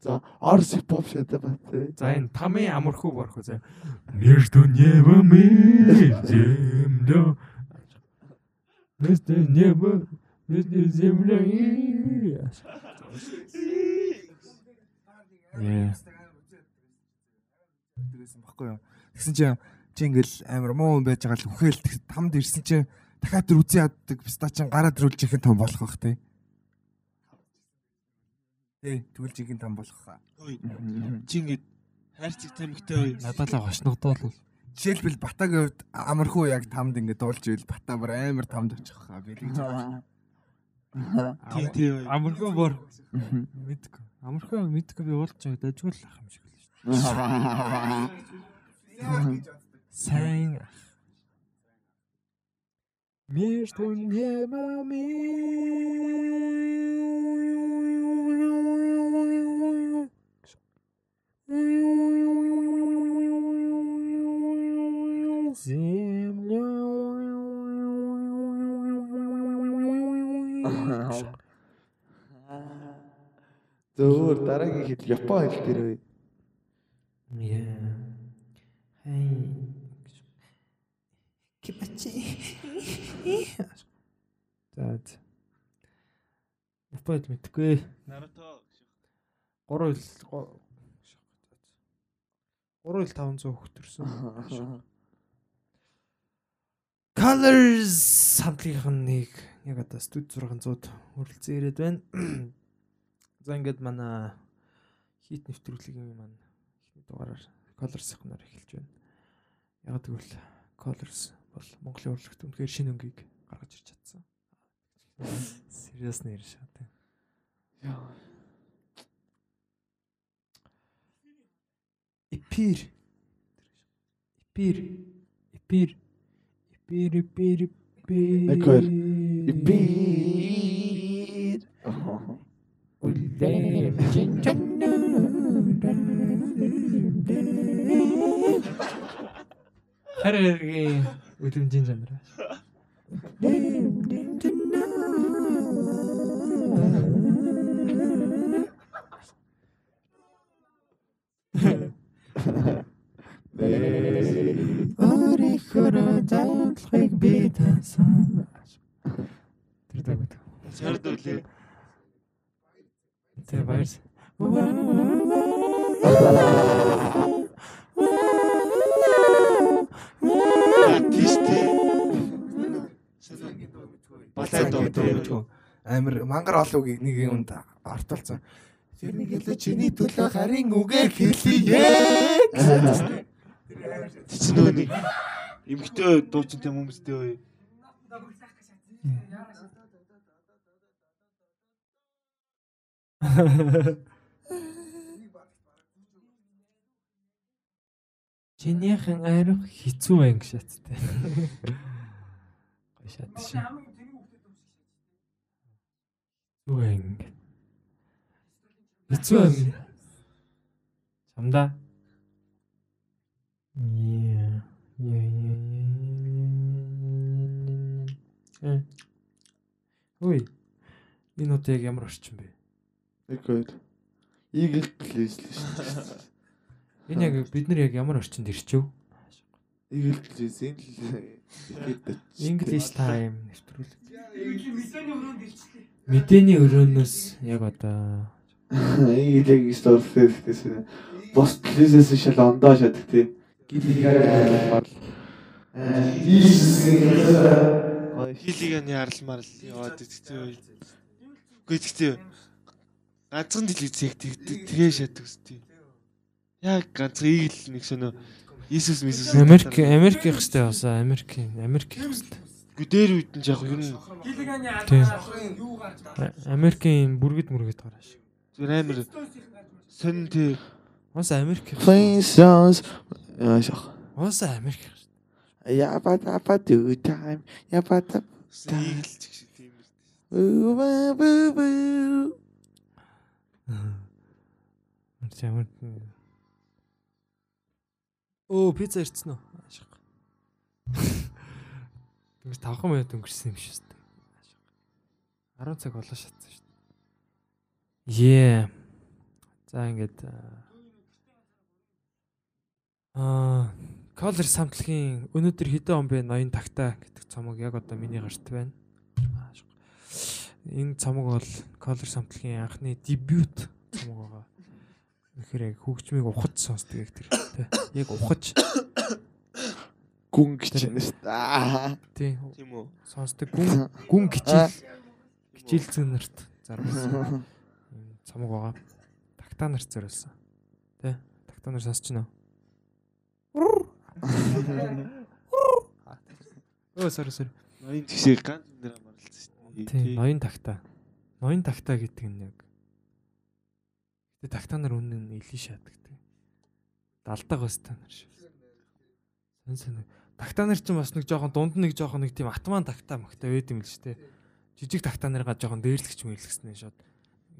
За, орс pop шатаа бат. За энэ тамийн амархуу борох үү. Между небом и землей. Небом между землей. Yeah. Тэгсэн баггүй юу? Тэгсэн чинь чи ингээл амар муу хүн байж байгаа л үхэл тамд ирсэн чинь дахиад тэр үзий яддаг писта чин гараад ирүүлж ихэн том болох бах тий. Тий, тэгвэл жигийн том болох хаа. Чи ингээд хайрцаг тамигтай бай. Надад л хошногдоол. Жишээлбэл Батагийн хувьд амархуу яг тамд ингээд дуулж ивэл Бата бүр амар тамд очих хаа би тэгж. Тий, тий. Амархуу бор. Мэдгүй. Амархуу мэдгүй би уулж байгаа дажгүй л ах юм шиг л шүү дээ. Сайн. Между небом Зөөр дараагийн хэл Япон хэл дээр бай. Yeah. Hey. Кипачи. За. Японод мэдгүй. Наруто. 3 хил 3 хил 500 хөтөрсөн. Colors хамтлагийнхныг яг одоо студ 600-д хүрэлцэн ирээд байна. За ингээд манай хит нэвтрүүлгийн маань эхний дугаараар Colors-ийнхнаар эхэлж байна. Яг тэгвэл Colors бол Монголын урлагт үнэхээр шинэ өнгийг гаргаж ирч чадсан. Serious нэр шаа тийм. Эпир. Эпир. Эпир. Эпир эпир эпир. Хоёр. Эпир. Хараагийн үлэмжийн замраа. Өөрийнхөө задлахыг би тасан. Тэр дэг. Шаард үлээ. Тэ баяр. Тийш тий. Балай дуу дуу. Амир мангар олоогийн нэг юмд арталцсан. Тэрний хэлээ чиний төлөө харин үгээр хэлье. Чи чинь нөгөө нэг эмгтэй дуучин тийм хүмүүстэй бай. Чинийхэн арих хэцүү байн гэж шаттай. Гой шат ши. Хэцүү байн. Хэцүү байн. Самда. Яа. Яа яа. Ой. Энэ яг ямар орчин бэ? Нэг хоёр. Eagle Glass л шүү дээ. Энэ яг бид нар яг ямар орчинд ирчв? Eagle Glass энэ л English time нэвтрүүлэг. Мэдээний өрөөнөөс яг одоо Eagle-ийг сторлээс бос плесээс шал ондоо шатдаг тий. Гилигээр Хилийг нь яралмаар л яваад идэгтэй. Үгүй идэгтэй. Ганцхан телевиз яг тэгээ шатдаг үстэй. Яг ганцхан игэл нэг шөнө Иесус Мисус Америк Америк их хэвчтэй басаа Америк Америк их хэвчтэй. Үгүй дээр үед нь яг ер нь Тийм. Америкийн бүргэд мөргэд гарааш. зүгээр амар сонин тий Уус Америк их. Princess яашаа. Уус Америк их. Ябата пату time. Ябата игэлч гэх шиг тийм л. бу бу бу. Ямар Оо пицца ирсэн үү? Ашиг. Тэгээс 5 минут өнгөрсөн юм шүү дээ. Ашиг. 10 цаг болоо шатсан шүү дээ. Е. За ингээд аа колер самтлагийн өнөөдөр хэдэн он бэ ноён тагтаа гэдэг цомог яг одоо миний гарт байна. Энэ цомог бол колер самтлагийн анхны дебют цомог байгаа. Тэгэхээр яг хөгжмийг ухаж сонсдог яг тэр тий. Яг ухаж Гүн гэж байна шүү дээ. тий Тийм үү. сонсдог гүн гүн гिचил гिचил зүүнэрт зарсан цамаг байгаа. Тагтаа нарт зориулсан. Тэ? Тагтаа нар сонсч байна уу? Өө sorry sorry. Ноён тэгшээ ганц нэр амарлсан шүү Тий, ноён тагтаа. Ноён тагтаа гэдэг нь яг. Гэтэ тагтаа нар үнэн нь илэн шатдаг. Далдаг бас та нар шүү. Сэн сэн. Тагтаа нар ч бас нэг жоохон дунд нэг жоохон нэг тийм атман тагтаа магтаа байд юм л шүү дээ. Жижиг тагтаа нарыгаа жоохон дээрлэгч мэлгэснэ шууд.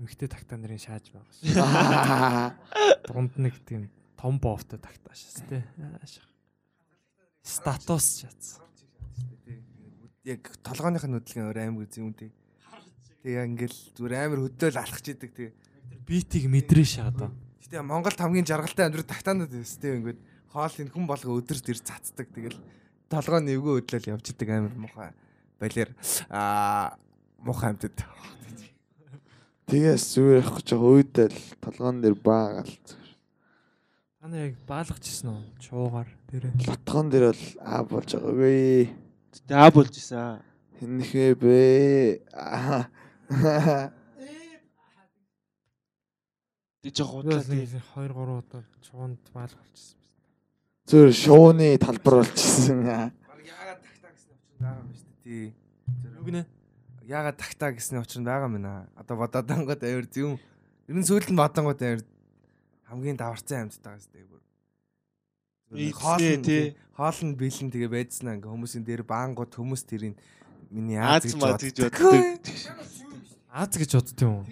Эмхтэй тагтаа нарын шааж байгаа шүү. Дунд нэг тийм том боовтой тагтаа тий. Статус шатсан. Яг толгойных нь хөдөлгөөн өөр амар тий. Тэгээ ингээл зүгээр амар хөдөөл алхаж идэг тий. Битийг мэдрээ шаадаа. Гэтэ Монголд хамгийн жаргалтай амьдрал тагтаанууд байсан тий ингээд хоолын хүн болго өдөр тэр цацдаг тэгэл толгой нэвгөө хөдлөл явж идэг амар муухай балер аа муухай амьтад. Тэгээс зүгээр явах гэж байгаа үйдэл толгоон дээр баагаал. Та нар яг баалгачсэн уу? Чуугаар дээрээ. Лотгоон дээр бол аа болж байгаагүй. Дээ. Аа болж исэн. Хинэхээ бэ. Тэг жоо худлаа тий. 2 3 удаа чуунд баалгалчихсан. Зүгээр шууны талбар болчихсон. Яагаад тагтаа гэсэн учраас байгаа юм шүү дээ. Юу гинэ? Яагаад тагтаа гэсэн учраас байгаа юм аа. Одоо бодоод ангууд авир зөв. Ер нь сүйд нь бодонгууд авир хамгийн даварцсан амьдтайгаа шүү дээ. бүр. Эцсээ, тий. Хоол нь бэлэн тэгээ байдснаа ингээ хүмүүсийн дээр баангууд хүмүүс тэрийг миний Аз Аз гэж боддог. боддог. Аз гэж бодд юм уу?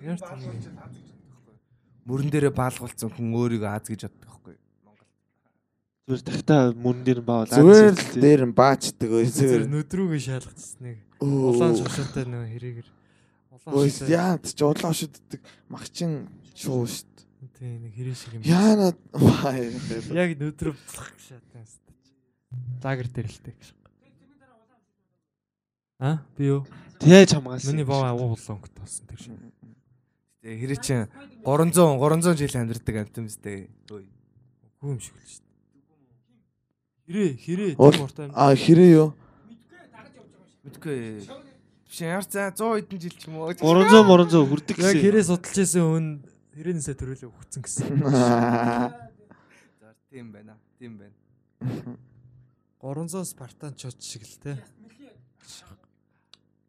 Ямар тийм Мөрөн дээрээ баалгуулсан хүн өөрийгөө Аз гэж боддог байхгүй. Монгол. Зүгээр тахта мөрөн дээр нь баавал Зүгээр л дээр нь баачдаг зүгээр. нүдрүүгээ шаалгацсныг. Улаан шошонтой нөгөө хэрэгэр. Улаан яа ч удлаа шүддэг магчин шуу шүү дээ. Тий нэг хэрэг шиг юм. Яана Яг нүдрөө шатсан юм. Лагер дээр л тэг. А би юу? Тээж хамгаалсан. Миний боо агуу улаан өнгөт болсон тэр шиг. Тэ хэрэг чинь 300 300 жил амьдэрдэг амт юм сте. Ой. Үгүй юм шиг л шүү дээ. Хэрэг хэрэг тийм уртай. А хэрэг юу? Мэдгүй. Биш ямар за 100 хэдэн жил ч юм уу. 300 300 хүрдэг Яг гэсэн. хэрэг судалж байсан хүн хэрэгнээсээ төрүүлээ өгцөн гэсэн. За тийм байна. Тийм байна. 300 спартанчууд шиг л те.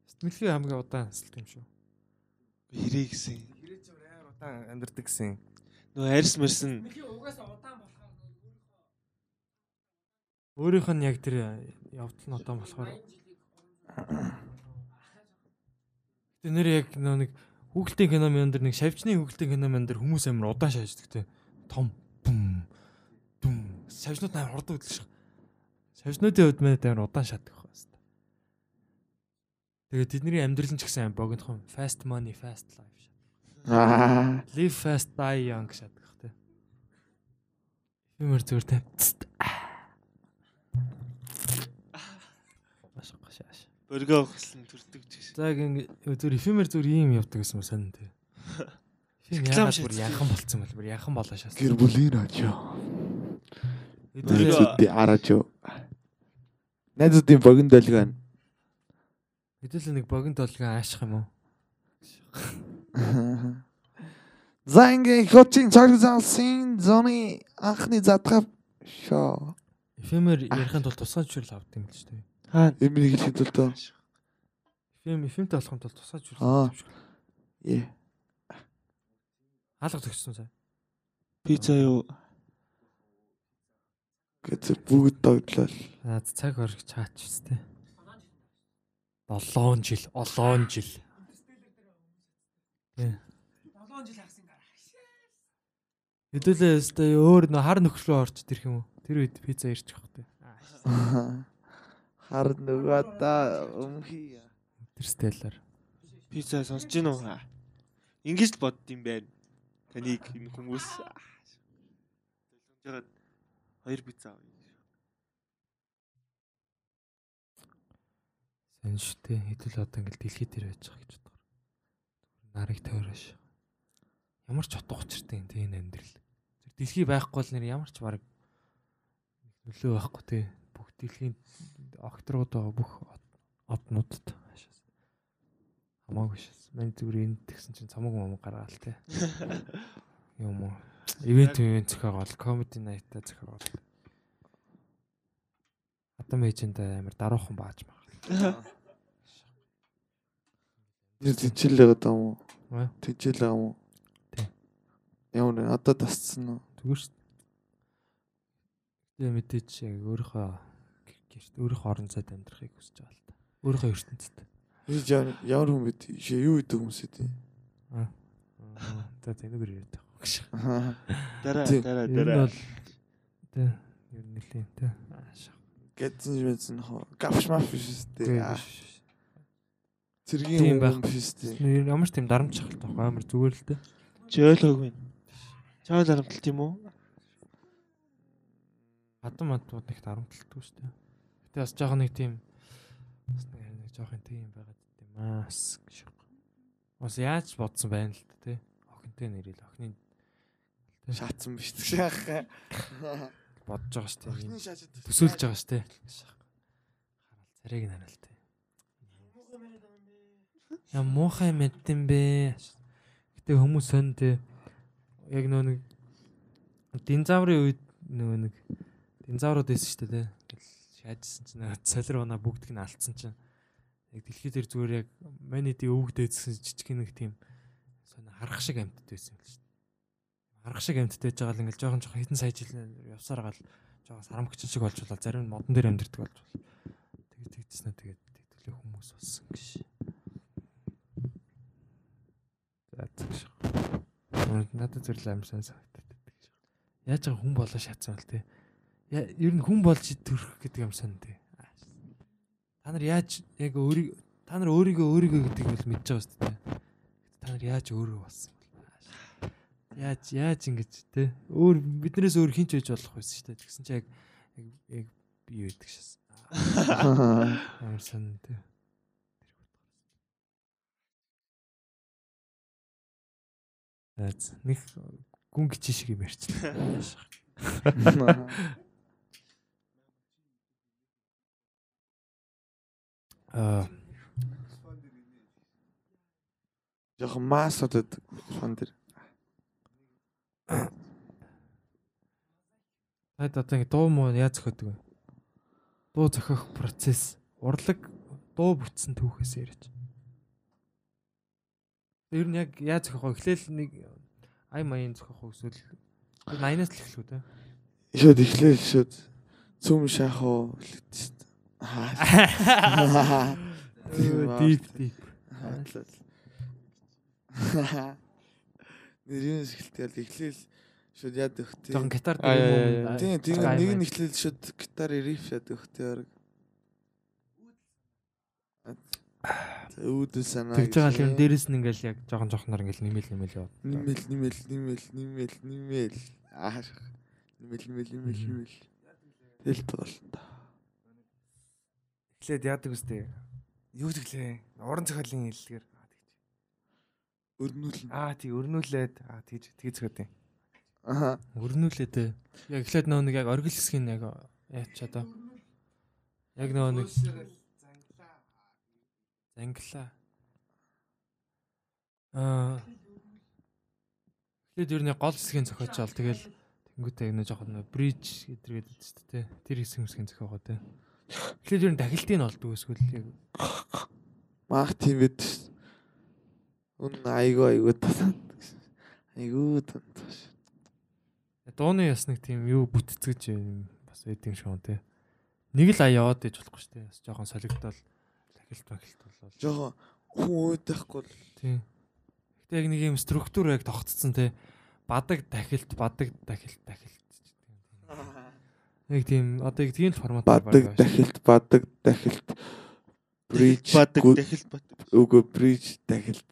Стмилхи хамгийн удаан насалт юм шүү. Хэрэг гэсэн. Хэрэг чинь амар удаан амьдэрдэг гэсэн. Нөө арьс мэрсэн Өөрийнх нь яг тэр явдал нь удаан болохоор Тэ нэр яг нөө нэг хүүхэлдэйн кино мэн дээр нэг шавжны хүүхэлдэйн кино мэн дээр хүмүүс амар удаан шааждаг те. Том бум дүм шавжнууд амар хурдан хөдлөж шах. Шавжнуудын хувьд мэн амар удаан шатдаг байх хэвээр. Тэгээд тэдний амьдрал нь ч гэсэн амар богинохон fast money fast life шат. Аа. Live fast die young шатдаг те. Юмэр зүгээр те. Боргоо хөслөн төрдөг ч гэсэн. За ингэ зүгээр эфемер зүгээр ийм явдаг гэсэн юм сонь тий. Эфем яагаад бүр янхан болцсон бэл бүр янхан болоо шаас. Гэр бүлийн радио. Хэдүүлээ Найзуудын аражо. Найзуудын богино долгион. хэдүүлээ нэг богино долгион ааших юм уу? За ингээ хотын цаглалсын зоны анхны задгав шоо. Эфемер ярихын тулд тусгай жишээл авдаг юм л шүү дээ. Аа Эмийн хэлэх тул тоо. Эфем эфемтэй болохын тулд тусгай жишээл Аа. авдаг шүү. Е. Хаалга төгссөн сая. пицца юу? Гэт бүгд догдлоо. Аа цаг орох чаач үстэй. 7 жил, олоон жил. Тий. 7 жил хагас ингээ. Хэдүүлээ өстэй өөр нөө хар нөхрөө орчд ирэх юм уу? Тэр үед пицца ирчих واخ тий. Хар нөгөө та өмхий. Тэр стеллар. Пицца сонсож гин үү? Ингэж л бодд юм байна. Таныг энэ хүмүүс төлөмжөд хоёр пицца авъя. Сайн шүү дээ. Хэдүүл одоо ингээл дэлхий дээр байж байгаа гэж боддог. Нарыг тойрош. Ямар ч утга учиртай юм тийм амьдрал. Зүр дэлхий байхгүй бол нэр ямар ч баг нөлөө байхгүй тий. Бүх дэлхийн огтрууд байгаа бүх однуудад хаашаас. Хамаагүй шээс. Мань зүгээр энд тэгсэн чинь цамаг мам гаргаал тий. Юм уу. Ивент ивент зохиогоол, comedy night-а зохиогоол. Адам эйжэнд амар даруухан бааж байгаа. Нэр тэнцэл байгаа даа мó. Аа. Тэнцэл байгаа мó. Тий. Ямар нэ одоо тасцсан уу? Зүгээр шүү. Тэгээ мэдээч яг өөрийнхөө гэрт өөрийнхөө орон зайд амьдрахыг хүсэж байгаа л та. Өөрийнхөө ертөнцид. Яаж ямар ямар хүн бид юу идэг хүмүүс идэв. Аа. За тэнэгээр яриад байгаа гэж. Дараа дараа дараа. бол тэ ер нь нэлийн тэ. Гэтэн жимсэн хоо. Гавш маф биш үстэй. Цэргийн хүн байх. биш үстэй. Ер нь ямар ч тийм дарамт шахалт байхгүй амар зүгээр л тэ. Жөөлөөг байна. Чаа дарамтлт юм уу? Хадам мадууд их дарамтлалтай шүү дээ. Гэтэ бас жоохон нэг тийм бас нэг нэг жоохон тийм байгаад тийм мас гэж. Бас яаж бодсон байна л тэ. Охинтой нэрэл охины Шаацсан биш? Шаах. бодож байгаа шүү дээ. Охины шаачаад төсөөлж байгаа шүү дээ. Хараал царайг нь хараал дээ. Яа муухай мэд юм бэ? Гэтэ хүмүүс сонь дээ. Яг нөө нэг динзаврын үед нөгөө нэг динзаврууд байсан шүү дээ. Тэгэл шаажсан чинь солир унаа бүгдг нь алдсан чинь яг дэлхий дээр зүгээр яг маниди өвгдөөдсөн жижиг нэг тийм сонь харах шиг амьтд байсан юм л шүү дээ. Харах шиг амьтд байж байгаа л ингээл жоохон жоохон хитэн сая жил явсаар гал жоохон сарамгчин шиг болж болоо зарим нь модон дээр амьдэрдэг болж болоо. Тэгээд тэгдэснэ тэгээд тэгтүүлээ хүмүүс болсон гэж. За тэгш. Надад зөвлөө амьсан санагдаад байдаг гэж. Яаж байгаа хүн болоо шатсан бол те. Ер нь хүн болж төрөх гэдэг юм сан те. Та нар яаж яг өөрийг та нар өөрийгөө өөрийгөө гэдэг бол мэдж байгаа шүү дээ. Та нар яаж өөрөө болсон бол. Яаж яаж ингэж те. Өөр биднээс өөр хинч байж болох байсан шүү дээ. Тэгсэн чи яг яг би юу гэдэг шээс. Амар. Найз нэг гүн гिच шиг юм ярьчихлаа. Жохон мас удаад фон дэр. Таад одоо ингэ дуу муу яаж зохиодог вэ? Дуу зохиох процесс урлаг дуу бүтсэн түүхээс ярьж. Тэр нь яг яаж зохиох вэ? Эхлээл нэг ай маяын зохиох уу эсвэл 80-аас л эхлэх үү те? Шүүд эхлээл шүүд цүм шах уу хэлээд дээ. Аа. Дип дип. Нэрийн эхэлтэл эхлээл шүүд яд өгт. Жохон гитар дээр. Тийм тийм нэг нь эхлээл шүүд гитар риф яд өгт яг. Үүдэл санаа. Тэгж байгаа л юм дээрэс нь ингээл яг жоохон жоохноор ингээл нэмэл нэмэл яваад. Нимэл нимэл нимэл нимэл нимэл аа нимэл нимэл нимэл нимэл тэл болно да. Эхлээд яадаг үстэй. Юу гэглээ? Уран зохиолын хэллэгээр Өрнүүлнэ. аа тий өрнүүлээд аа тэгж тэгж зохиод юм. Аха. Өрнүүлээд яг эхлээд нөө нэг яг оргил хэсгийг яг яач одоо. Яг нөө нэг занглаа. Аа. Эхлээд ер нь яг гол хэсгийн зохиож авал тэгэл тэнгуүтэй нэг жоохон бриж гэдэргээд дээ. Тэр хэсэг хэсгийн зохиогоо те. Эхлээд ер нь дахилтыг нь олдог эсвэл яг Маах тийм байд. Үн айгуу айгуу тасаад. Айгуу танташ. дууны яс нэг тийм юу бүтцгэж бас шиг юм те. Нэг л ая яваад иж болохгүй шүү дээ. Бас жоохон солигдол дахилт махилт болол. Жохо хүн уудаахгүй л Тийм. Гэтэ яг нэг юм структур яг тогтцсон те. Бадаг дахилт, бадаг дахилт, дахилт. Нэг тийм одоо яг тийм л форматаар бадаг дахилт бадаг дахилт бриж бадаг гүд- дахил бадаг. үгүй бриж дахилт.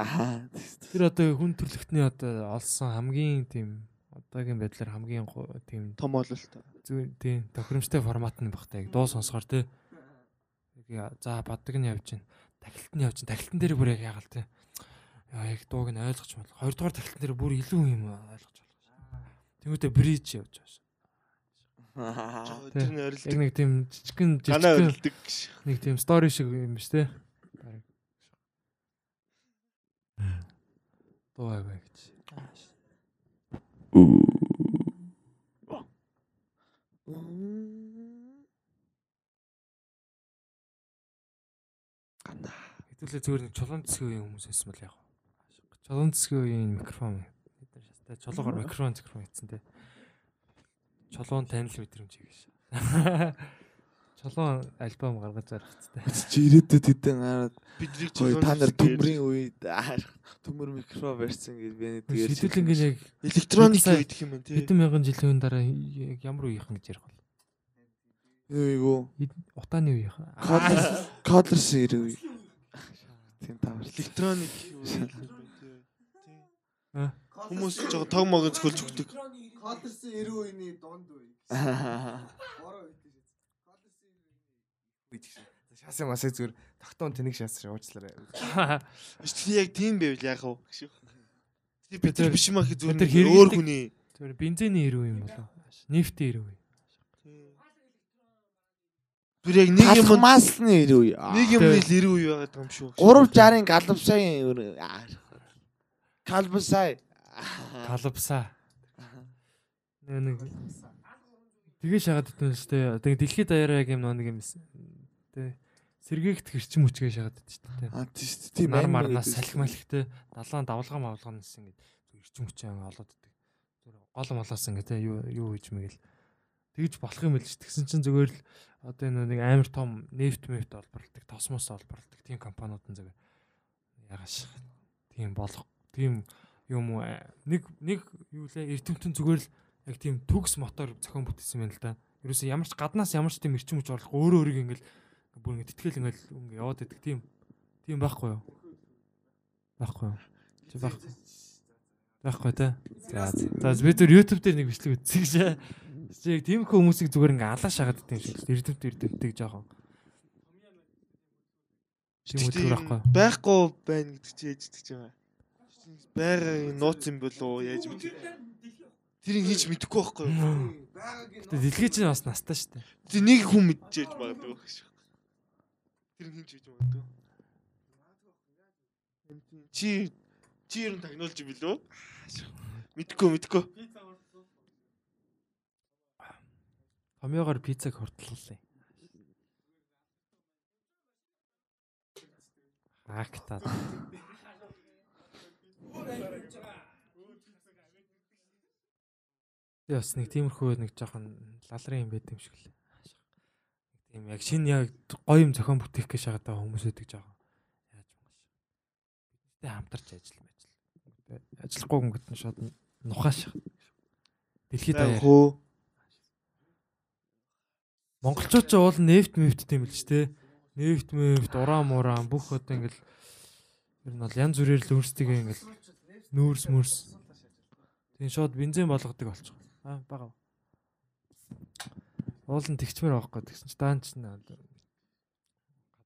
Аха. Тэр одоо хүн төрлөختний одоо олсон хамгийн тийм одоогийн байдлаар хамгийн тийм Том ололт. зүй тийм тохиромжтой формат нь багтаа яг дуу сонсохоор. Яг я- За бадаг нь явж гин. Дахилт нь явж гин. Дахилтан дээр бүр яг ягаал. Яа яг дууг нь ойлгож байна. Хоёрдугаар дахилтан дээр бүр илүү юм ойлгож байна. Тэнгүүтээ бриж явж байгаа. Тэр нь орилдог. нэг тийм жижигхэн орилдог. нэг тийм стори шиг юм биш те. Бараг. Дуу аваа гэж. Хэдүүлээ зүгээр нэг чулуун цэсгийн хүмүүс байсан бол яг. Чулуун цэсгийн микрофон бид нар шастай чулуугаар микрофон микрофон хийсэн те. Чулуун танил мэдрэмж гэж. Чулуун альбом гаргаж зарах хэвчтэй. Чи ирээдүйд хэдэн гараад Бидний чулуун та нар төмрийн үед төмөр микро барьсан гэж би нэг тэгээд Хэдүүлэн яг электроник Сая- гэдэг юм байна тий. хэдэн мянган жилийн дараа яг ямар үеийнхэн гэж ярих бол. Хэд- Утааны үеийнхэн. кодлер кодлерс ирүү. Тийм тавар. электроник. Аа. Хүмүүс жоо тог могон зөвлөж өгдөг. Колерс 90 үений дунд үе. Бороо үйтэй шээ. Колерс 90 үений шасын масыг зүгээр тогтоон тэнэг шаас уучлаарай. Тэр яг тийм байвал яах вэ гэж. Тэр бид Тэр- нар биш юм тэр зүгээр өөр хүний. Зүгээр бензиний ирүү юм болоо. Нефтийн ирүү. Тэр яг нэг юм Талхмаасны ирүү. нэг юмны л 90 үе байгаад байгаа юм шүү. 360-ын галавсайн өөр. Аа. Калбсай. Калбсаа. Нэг нэг тэгээ шагаад идсэн шүү дээ. Тэгээ дэлхийд даяараа яг юм нэг юм тэ сэргээгт хэрчим хүчгээ шагаад идсэн шүү дээ. Аа тийм тийм Нар амар марнаас салхи малхитэй далаан давлгаа мавлгаа нэс ингэ эрчим хүчээ олоод идэг. Зүгээр гол молоос ингэ те юу юу хийж мэгэл. Тэгж болох юм байл ш. Тэгсэн чинь зүгээр л одоо энэ нэг амар том нефт мефт олборлдог, тосмос олборлдог тийм компаниуд нь зүгээр ягааш тийм болох тийм юм уу э, нэг нэг юу лээ эрдэмтэн зүгээр л яг тийм төгс мотор зохион бүтээсэн байна л да. Ерөөсөө ямар ч гаднаас ямар ч тийм эрчим хүч орлох өөрөө өөрийг ингээл бүр ингэ тэтгэл ингээл ингэ яваад идэг тийм тийм байхгүй юу? Байхгүй юу? Чи байхгүй. Байхгүй те. За за би тэр YouTube дээр нэг бичлэг үзсэн гэж. Чи яг тийм хүмүүсийг зүгээр ингээ алаа шагаад идэв юм шиг. Эрдэмт эрдэмтийг жоохон. Тийм үтгэр байхгүй. Байхгүй байна гэдэг чи ээж идэж байгаа. Байгагийн нууц юм болоо яаж мэдээ. Тэрийг хийж мэдэхгүй байхгүй юу? Гэтэ дэлхий чинь бас настай шүү дээ. Тэг нэг хүн мэдчихэж магадгүй байх шүү. Тэрийг хийж хийж магадгүй. Чи чи ер нь тагнуулж юм билүү? Мэдхгүй мэдхгүй. Томьёогоор пиццаг хурдлуулъя. Актаа. Би бас нэг тиймэрхүү нэг жоохон лалрын юм байт юм шиг л. Нэг тийм яг шинэ яг гоё юм зохион бүтээх гэж шагаад байгаа хүмүүс үүдэг жоохон яаж мангаш. Бидтэй хамтарч ажил ажил. Ажиллахгүй гэдэг нь шууд нухааш. Дэлхийд хөө Монголчууд ч уул нефт л ч те. Нефт мефт уран муран бүх одоо ингээл ер нь бол янз бүрээр л өөрсдөө ингээл нүүрс мөрс. Тийм шууд бензин болгодог болчих. Аа бага. Уул нь тэгчмэр авахгүй гэсэн чи даан ч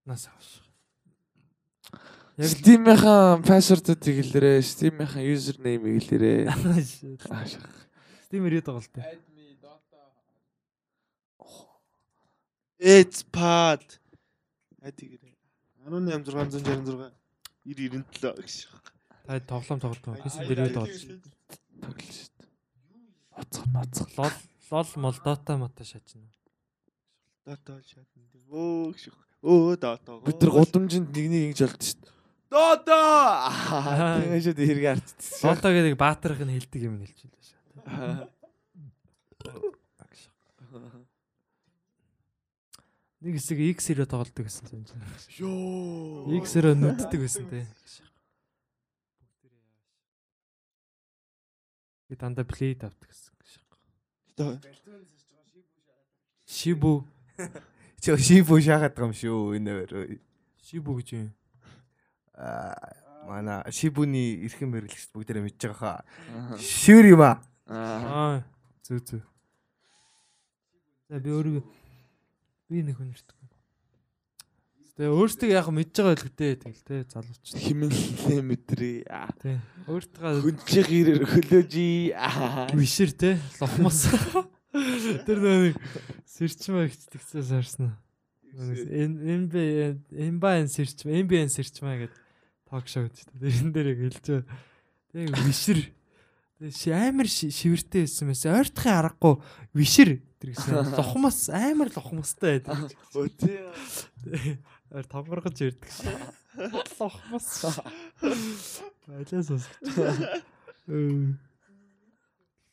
гаднаас авах. Яг Steam-ийн password-ыг хэлээрээ, Steam-ийн username-ийг хэлээрээ. Steam ирээд байгаа л те. It's pad. Хатигэрээ. 18666 997 гэж. Та тоглоом тоглоом. PC дээр ирээд байгаа. Тоглол шүү дээ. Оцгор ноцгол. Лол лол мол дота мота шаачна. Дата шатна. Өө гэж. Өө дата. Бид нар гудамжинд нэгнийг ингэж олд шүү дээ. Дото! Тэгээ шүүд хэрэг арчдсан. Дота гэдэг баатарх нь хэлдэг юм хэлж байлаа шээ. Нэг хэсэг X-ээр тоглолдог гэсэн юм чинь. Йоо. X-ээр нүддэг байсан те. Би дандаа плей тавдаг гэсэн. Шибу. Чи шибу шахаад байгаа юм шүү энэ өөр. Шибу гэж юм. Аа манай шибуний эрхэм мэрэглэгч бүгдээрээ мэдж байгаа хаа. Шивэр юм аа. Аа зөө зөө. За би өөрөө би нэг хүн ирдэг. Тэгээ өөртөө яг мэдж байгаа байлгүй тэгэл те залууч. Химэллээ мэдрээ. Тий. Өөртөө Хүнчих ирээр хөлөөжи. вишэр те лохмос. Тэр нэг сэрчмэ харсан. Энэ би эмбан сэрчмэ, эмбиэн сэрчмэ гэдэг ток шоу гэдэг. Тэрэн дээр яг хэлж байгаа. Тэг вишэр. Тэг ши амар шивэртэй байсан байсан. Ойртохын аргагүй вишэр тэр гэсэн. Лохмос амар лохмостой байдаг. Өө тий. Ар тавгаргаж ирдэг. Лохмос. Айлаас ус.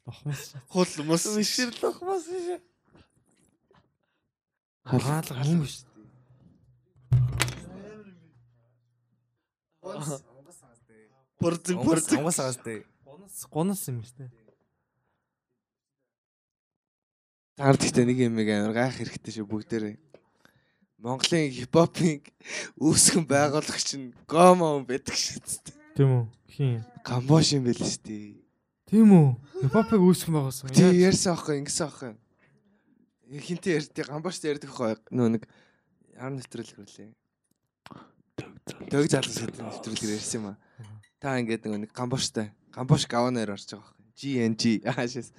Лохмос. Хул мос. Вишэрлэх бас биш. Хаалга юм биш. Бүрзэг Онгоц бүрзэг. онгоц аастай. Гонос гонос юм шүү дээ. Таар гэхдээ нэг юм амар гайх хэрэгтэй шүү бүгдээрээ. Монголын хипхопыг үүсгэн байгуулагч нь гомо хүн байдаг шүү дээ. Тийм үү? Хин. Камбош юм байл шүү дээ. Тийм үү? Хипхопыг үүсгэн байгуулсан. Тий ярьсан аахгүй ингэсэн аахгүй. Хинтээ ярьдээ гамбаштай ярьдаг аахгүй нөө нэг яар нэвтрүүлэг хүлээ. Дөг залгас гэдэг нэвтрүүлгээр ярьсан юм аа. Та ингээд нэг гамбаштай гамбаш гаванаар орж байгаа аахгүй. GNG аашаас.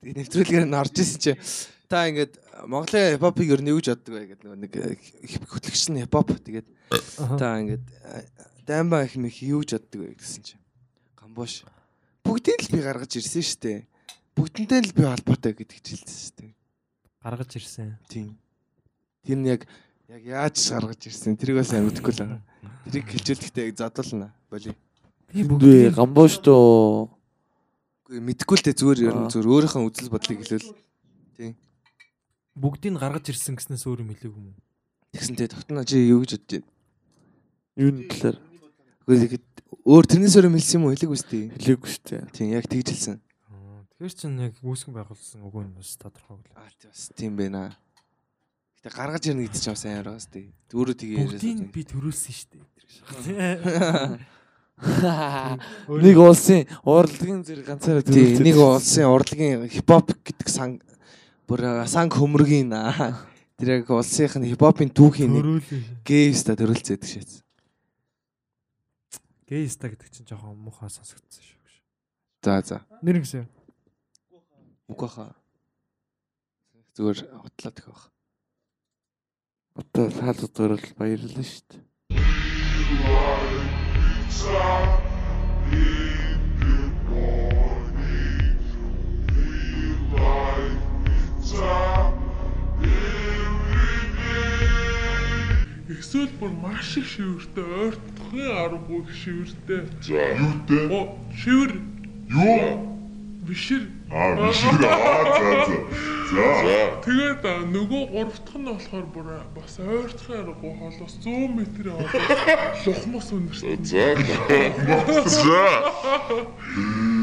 Тэгээ нэвтрүүлгээр нь орж исэн чи та ингээд Монголын хипхопыг ер нь юу гэж боддог вэ гэдэг нэг хөтлөгч нь хипхоп тэгээд та ингээд даймба их мэх юу гэж боддог вэ гэсэн чи. Гамбаш. Бүгдийг л би гаргаж ирсэн шүү дээ. Бүгдэнтэй л би холбоотой гэдэг ч хэлсэн шүү дээ. гаргаж ирсэн. Тийм. Тэр нь яг яг яаж гаргаж ирсэн тэрийг бас амьдгүй л байгаа. Тэрийг хэлжүүлэхдээ задлална. Боли. Бүгд гамбоош тоо. Үгүй мэдгүй л дээ зүгээр ер нь зүгээр өөрийнхөө үзэл бодлыг хэлвэл бүгдийг нь гаргаж ирсэн гэснээс өөр юм хэлээгүй юм уу? тэгсэнтэй тогтно чи юу гэж байна? Юуны талаар Үгүй тэгэхэд өөр тэрнээс өөр юм хэлсэн юм уу хэлээгүй шүү дээ. хэлээгүй шүү дээ. Тийм яг тэгж хэлсэн. Тэгэхээр чинь яг үүсгэн байгуулсан үгүй нь бас тодорхойгүй. Аа тийм бас тийм байна. Гэтэ гаргаж ирнэ гэдэг чинь бас амар байгаас тий. Тэгээ Бүгдийг яриад. би төрүүлсэн шүү дээ. Нэг улсын урлагийн зэрэг ганцаараа тийм нэг улсын урлагийн хипхоп гэдэг сан бүр санг хөмрөгийн тэр яг улсынх нь хипхопын түүхийн нэг гейста төрөлцөөд гэдэг шээс. Гейста гэдэг чинь жоохон муухай сонсогдсон шүү. За за. Нэр гисэн. Үгүй хаа. Зүгээр утлаад их байх. Одоо хаалт зүгээр л баярлалаа шүү дээ. Эсвэл бүр маш их шивэртэй ойртохын аргагүй шивэртэй. За. Юутэй? Оо, шивэр. Юу? Бишэр Аа биш үү? Аа за за. За. Тэгээд нөгөө гуравтх нь болохоор бүр бас ойртхоор гоо холоос 100 м аваад лухмас өнөрт. За. За.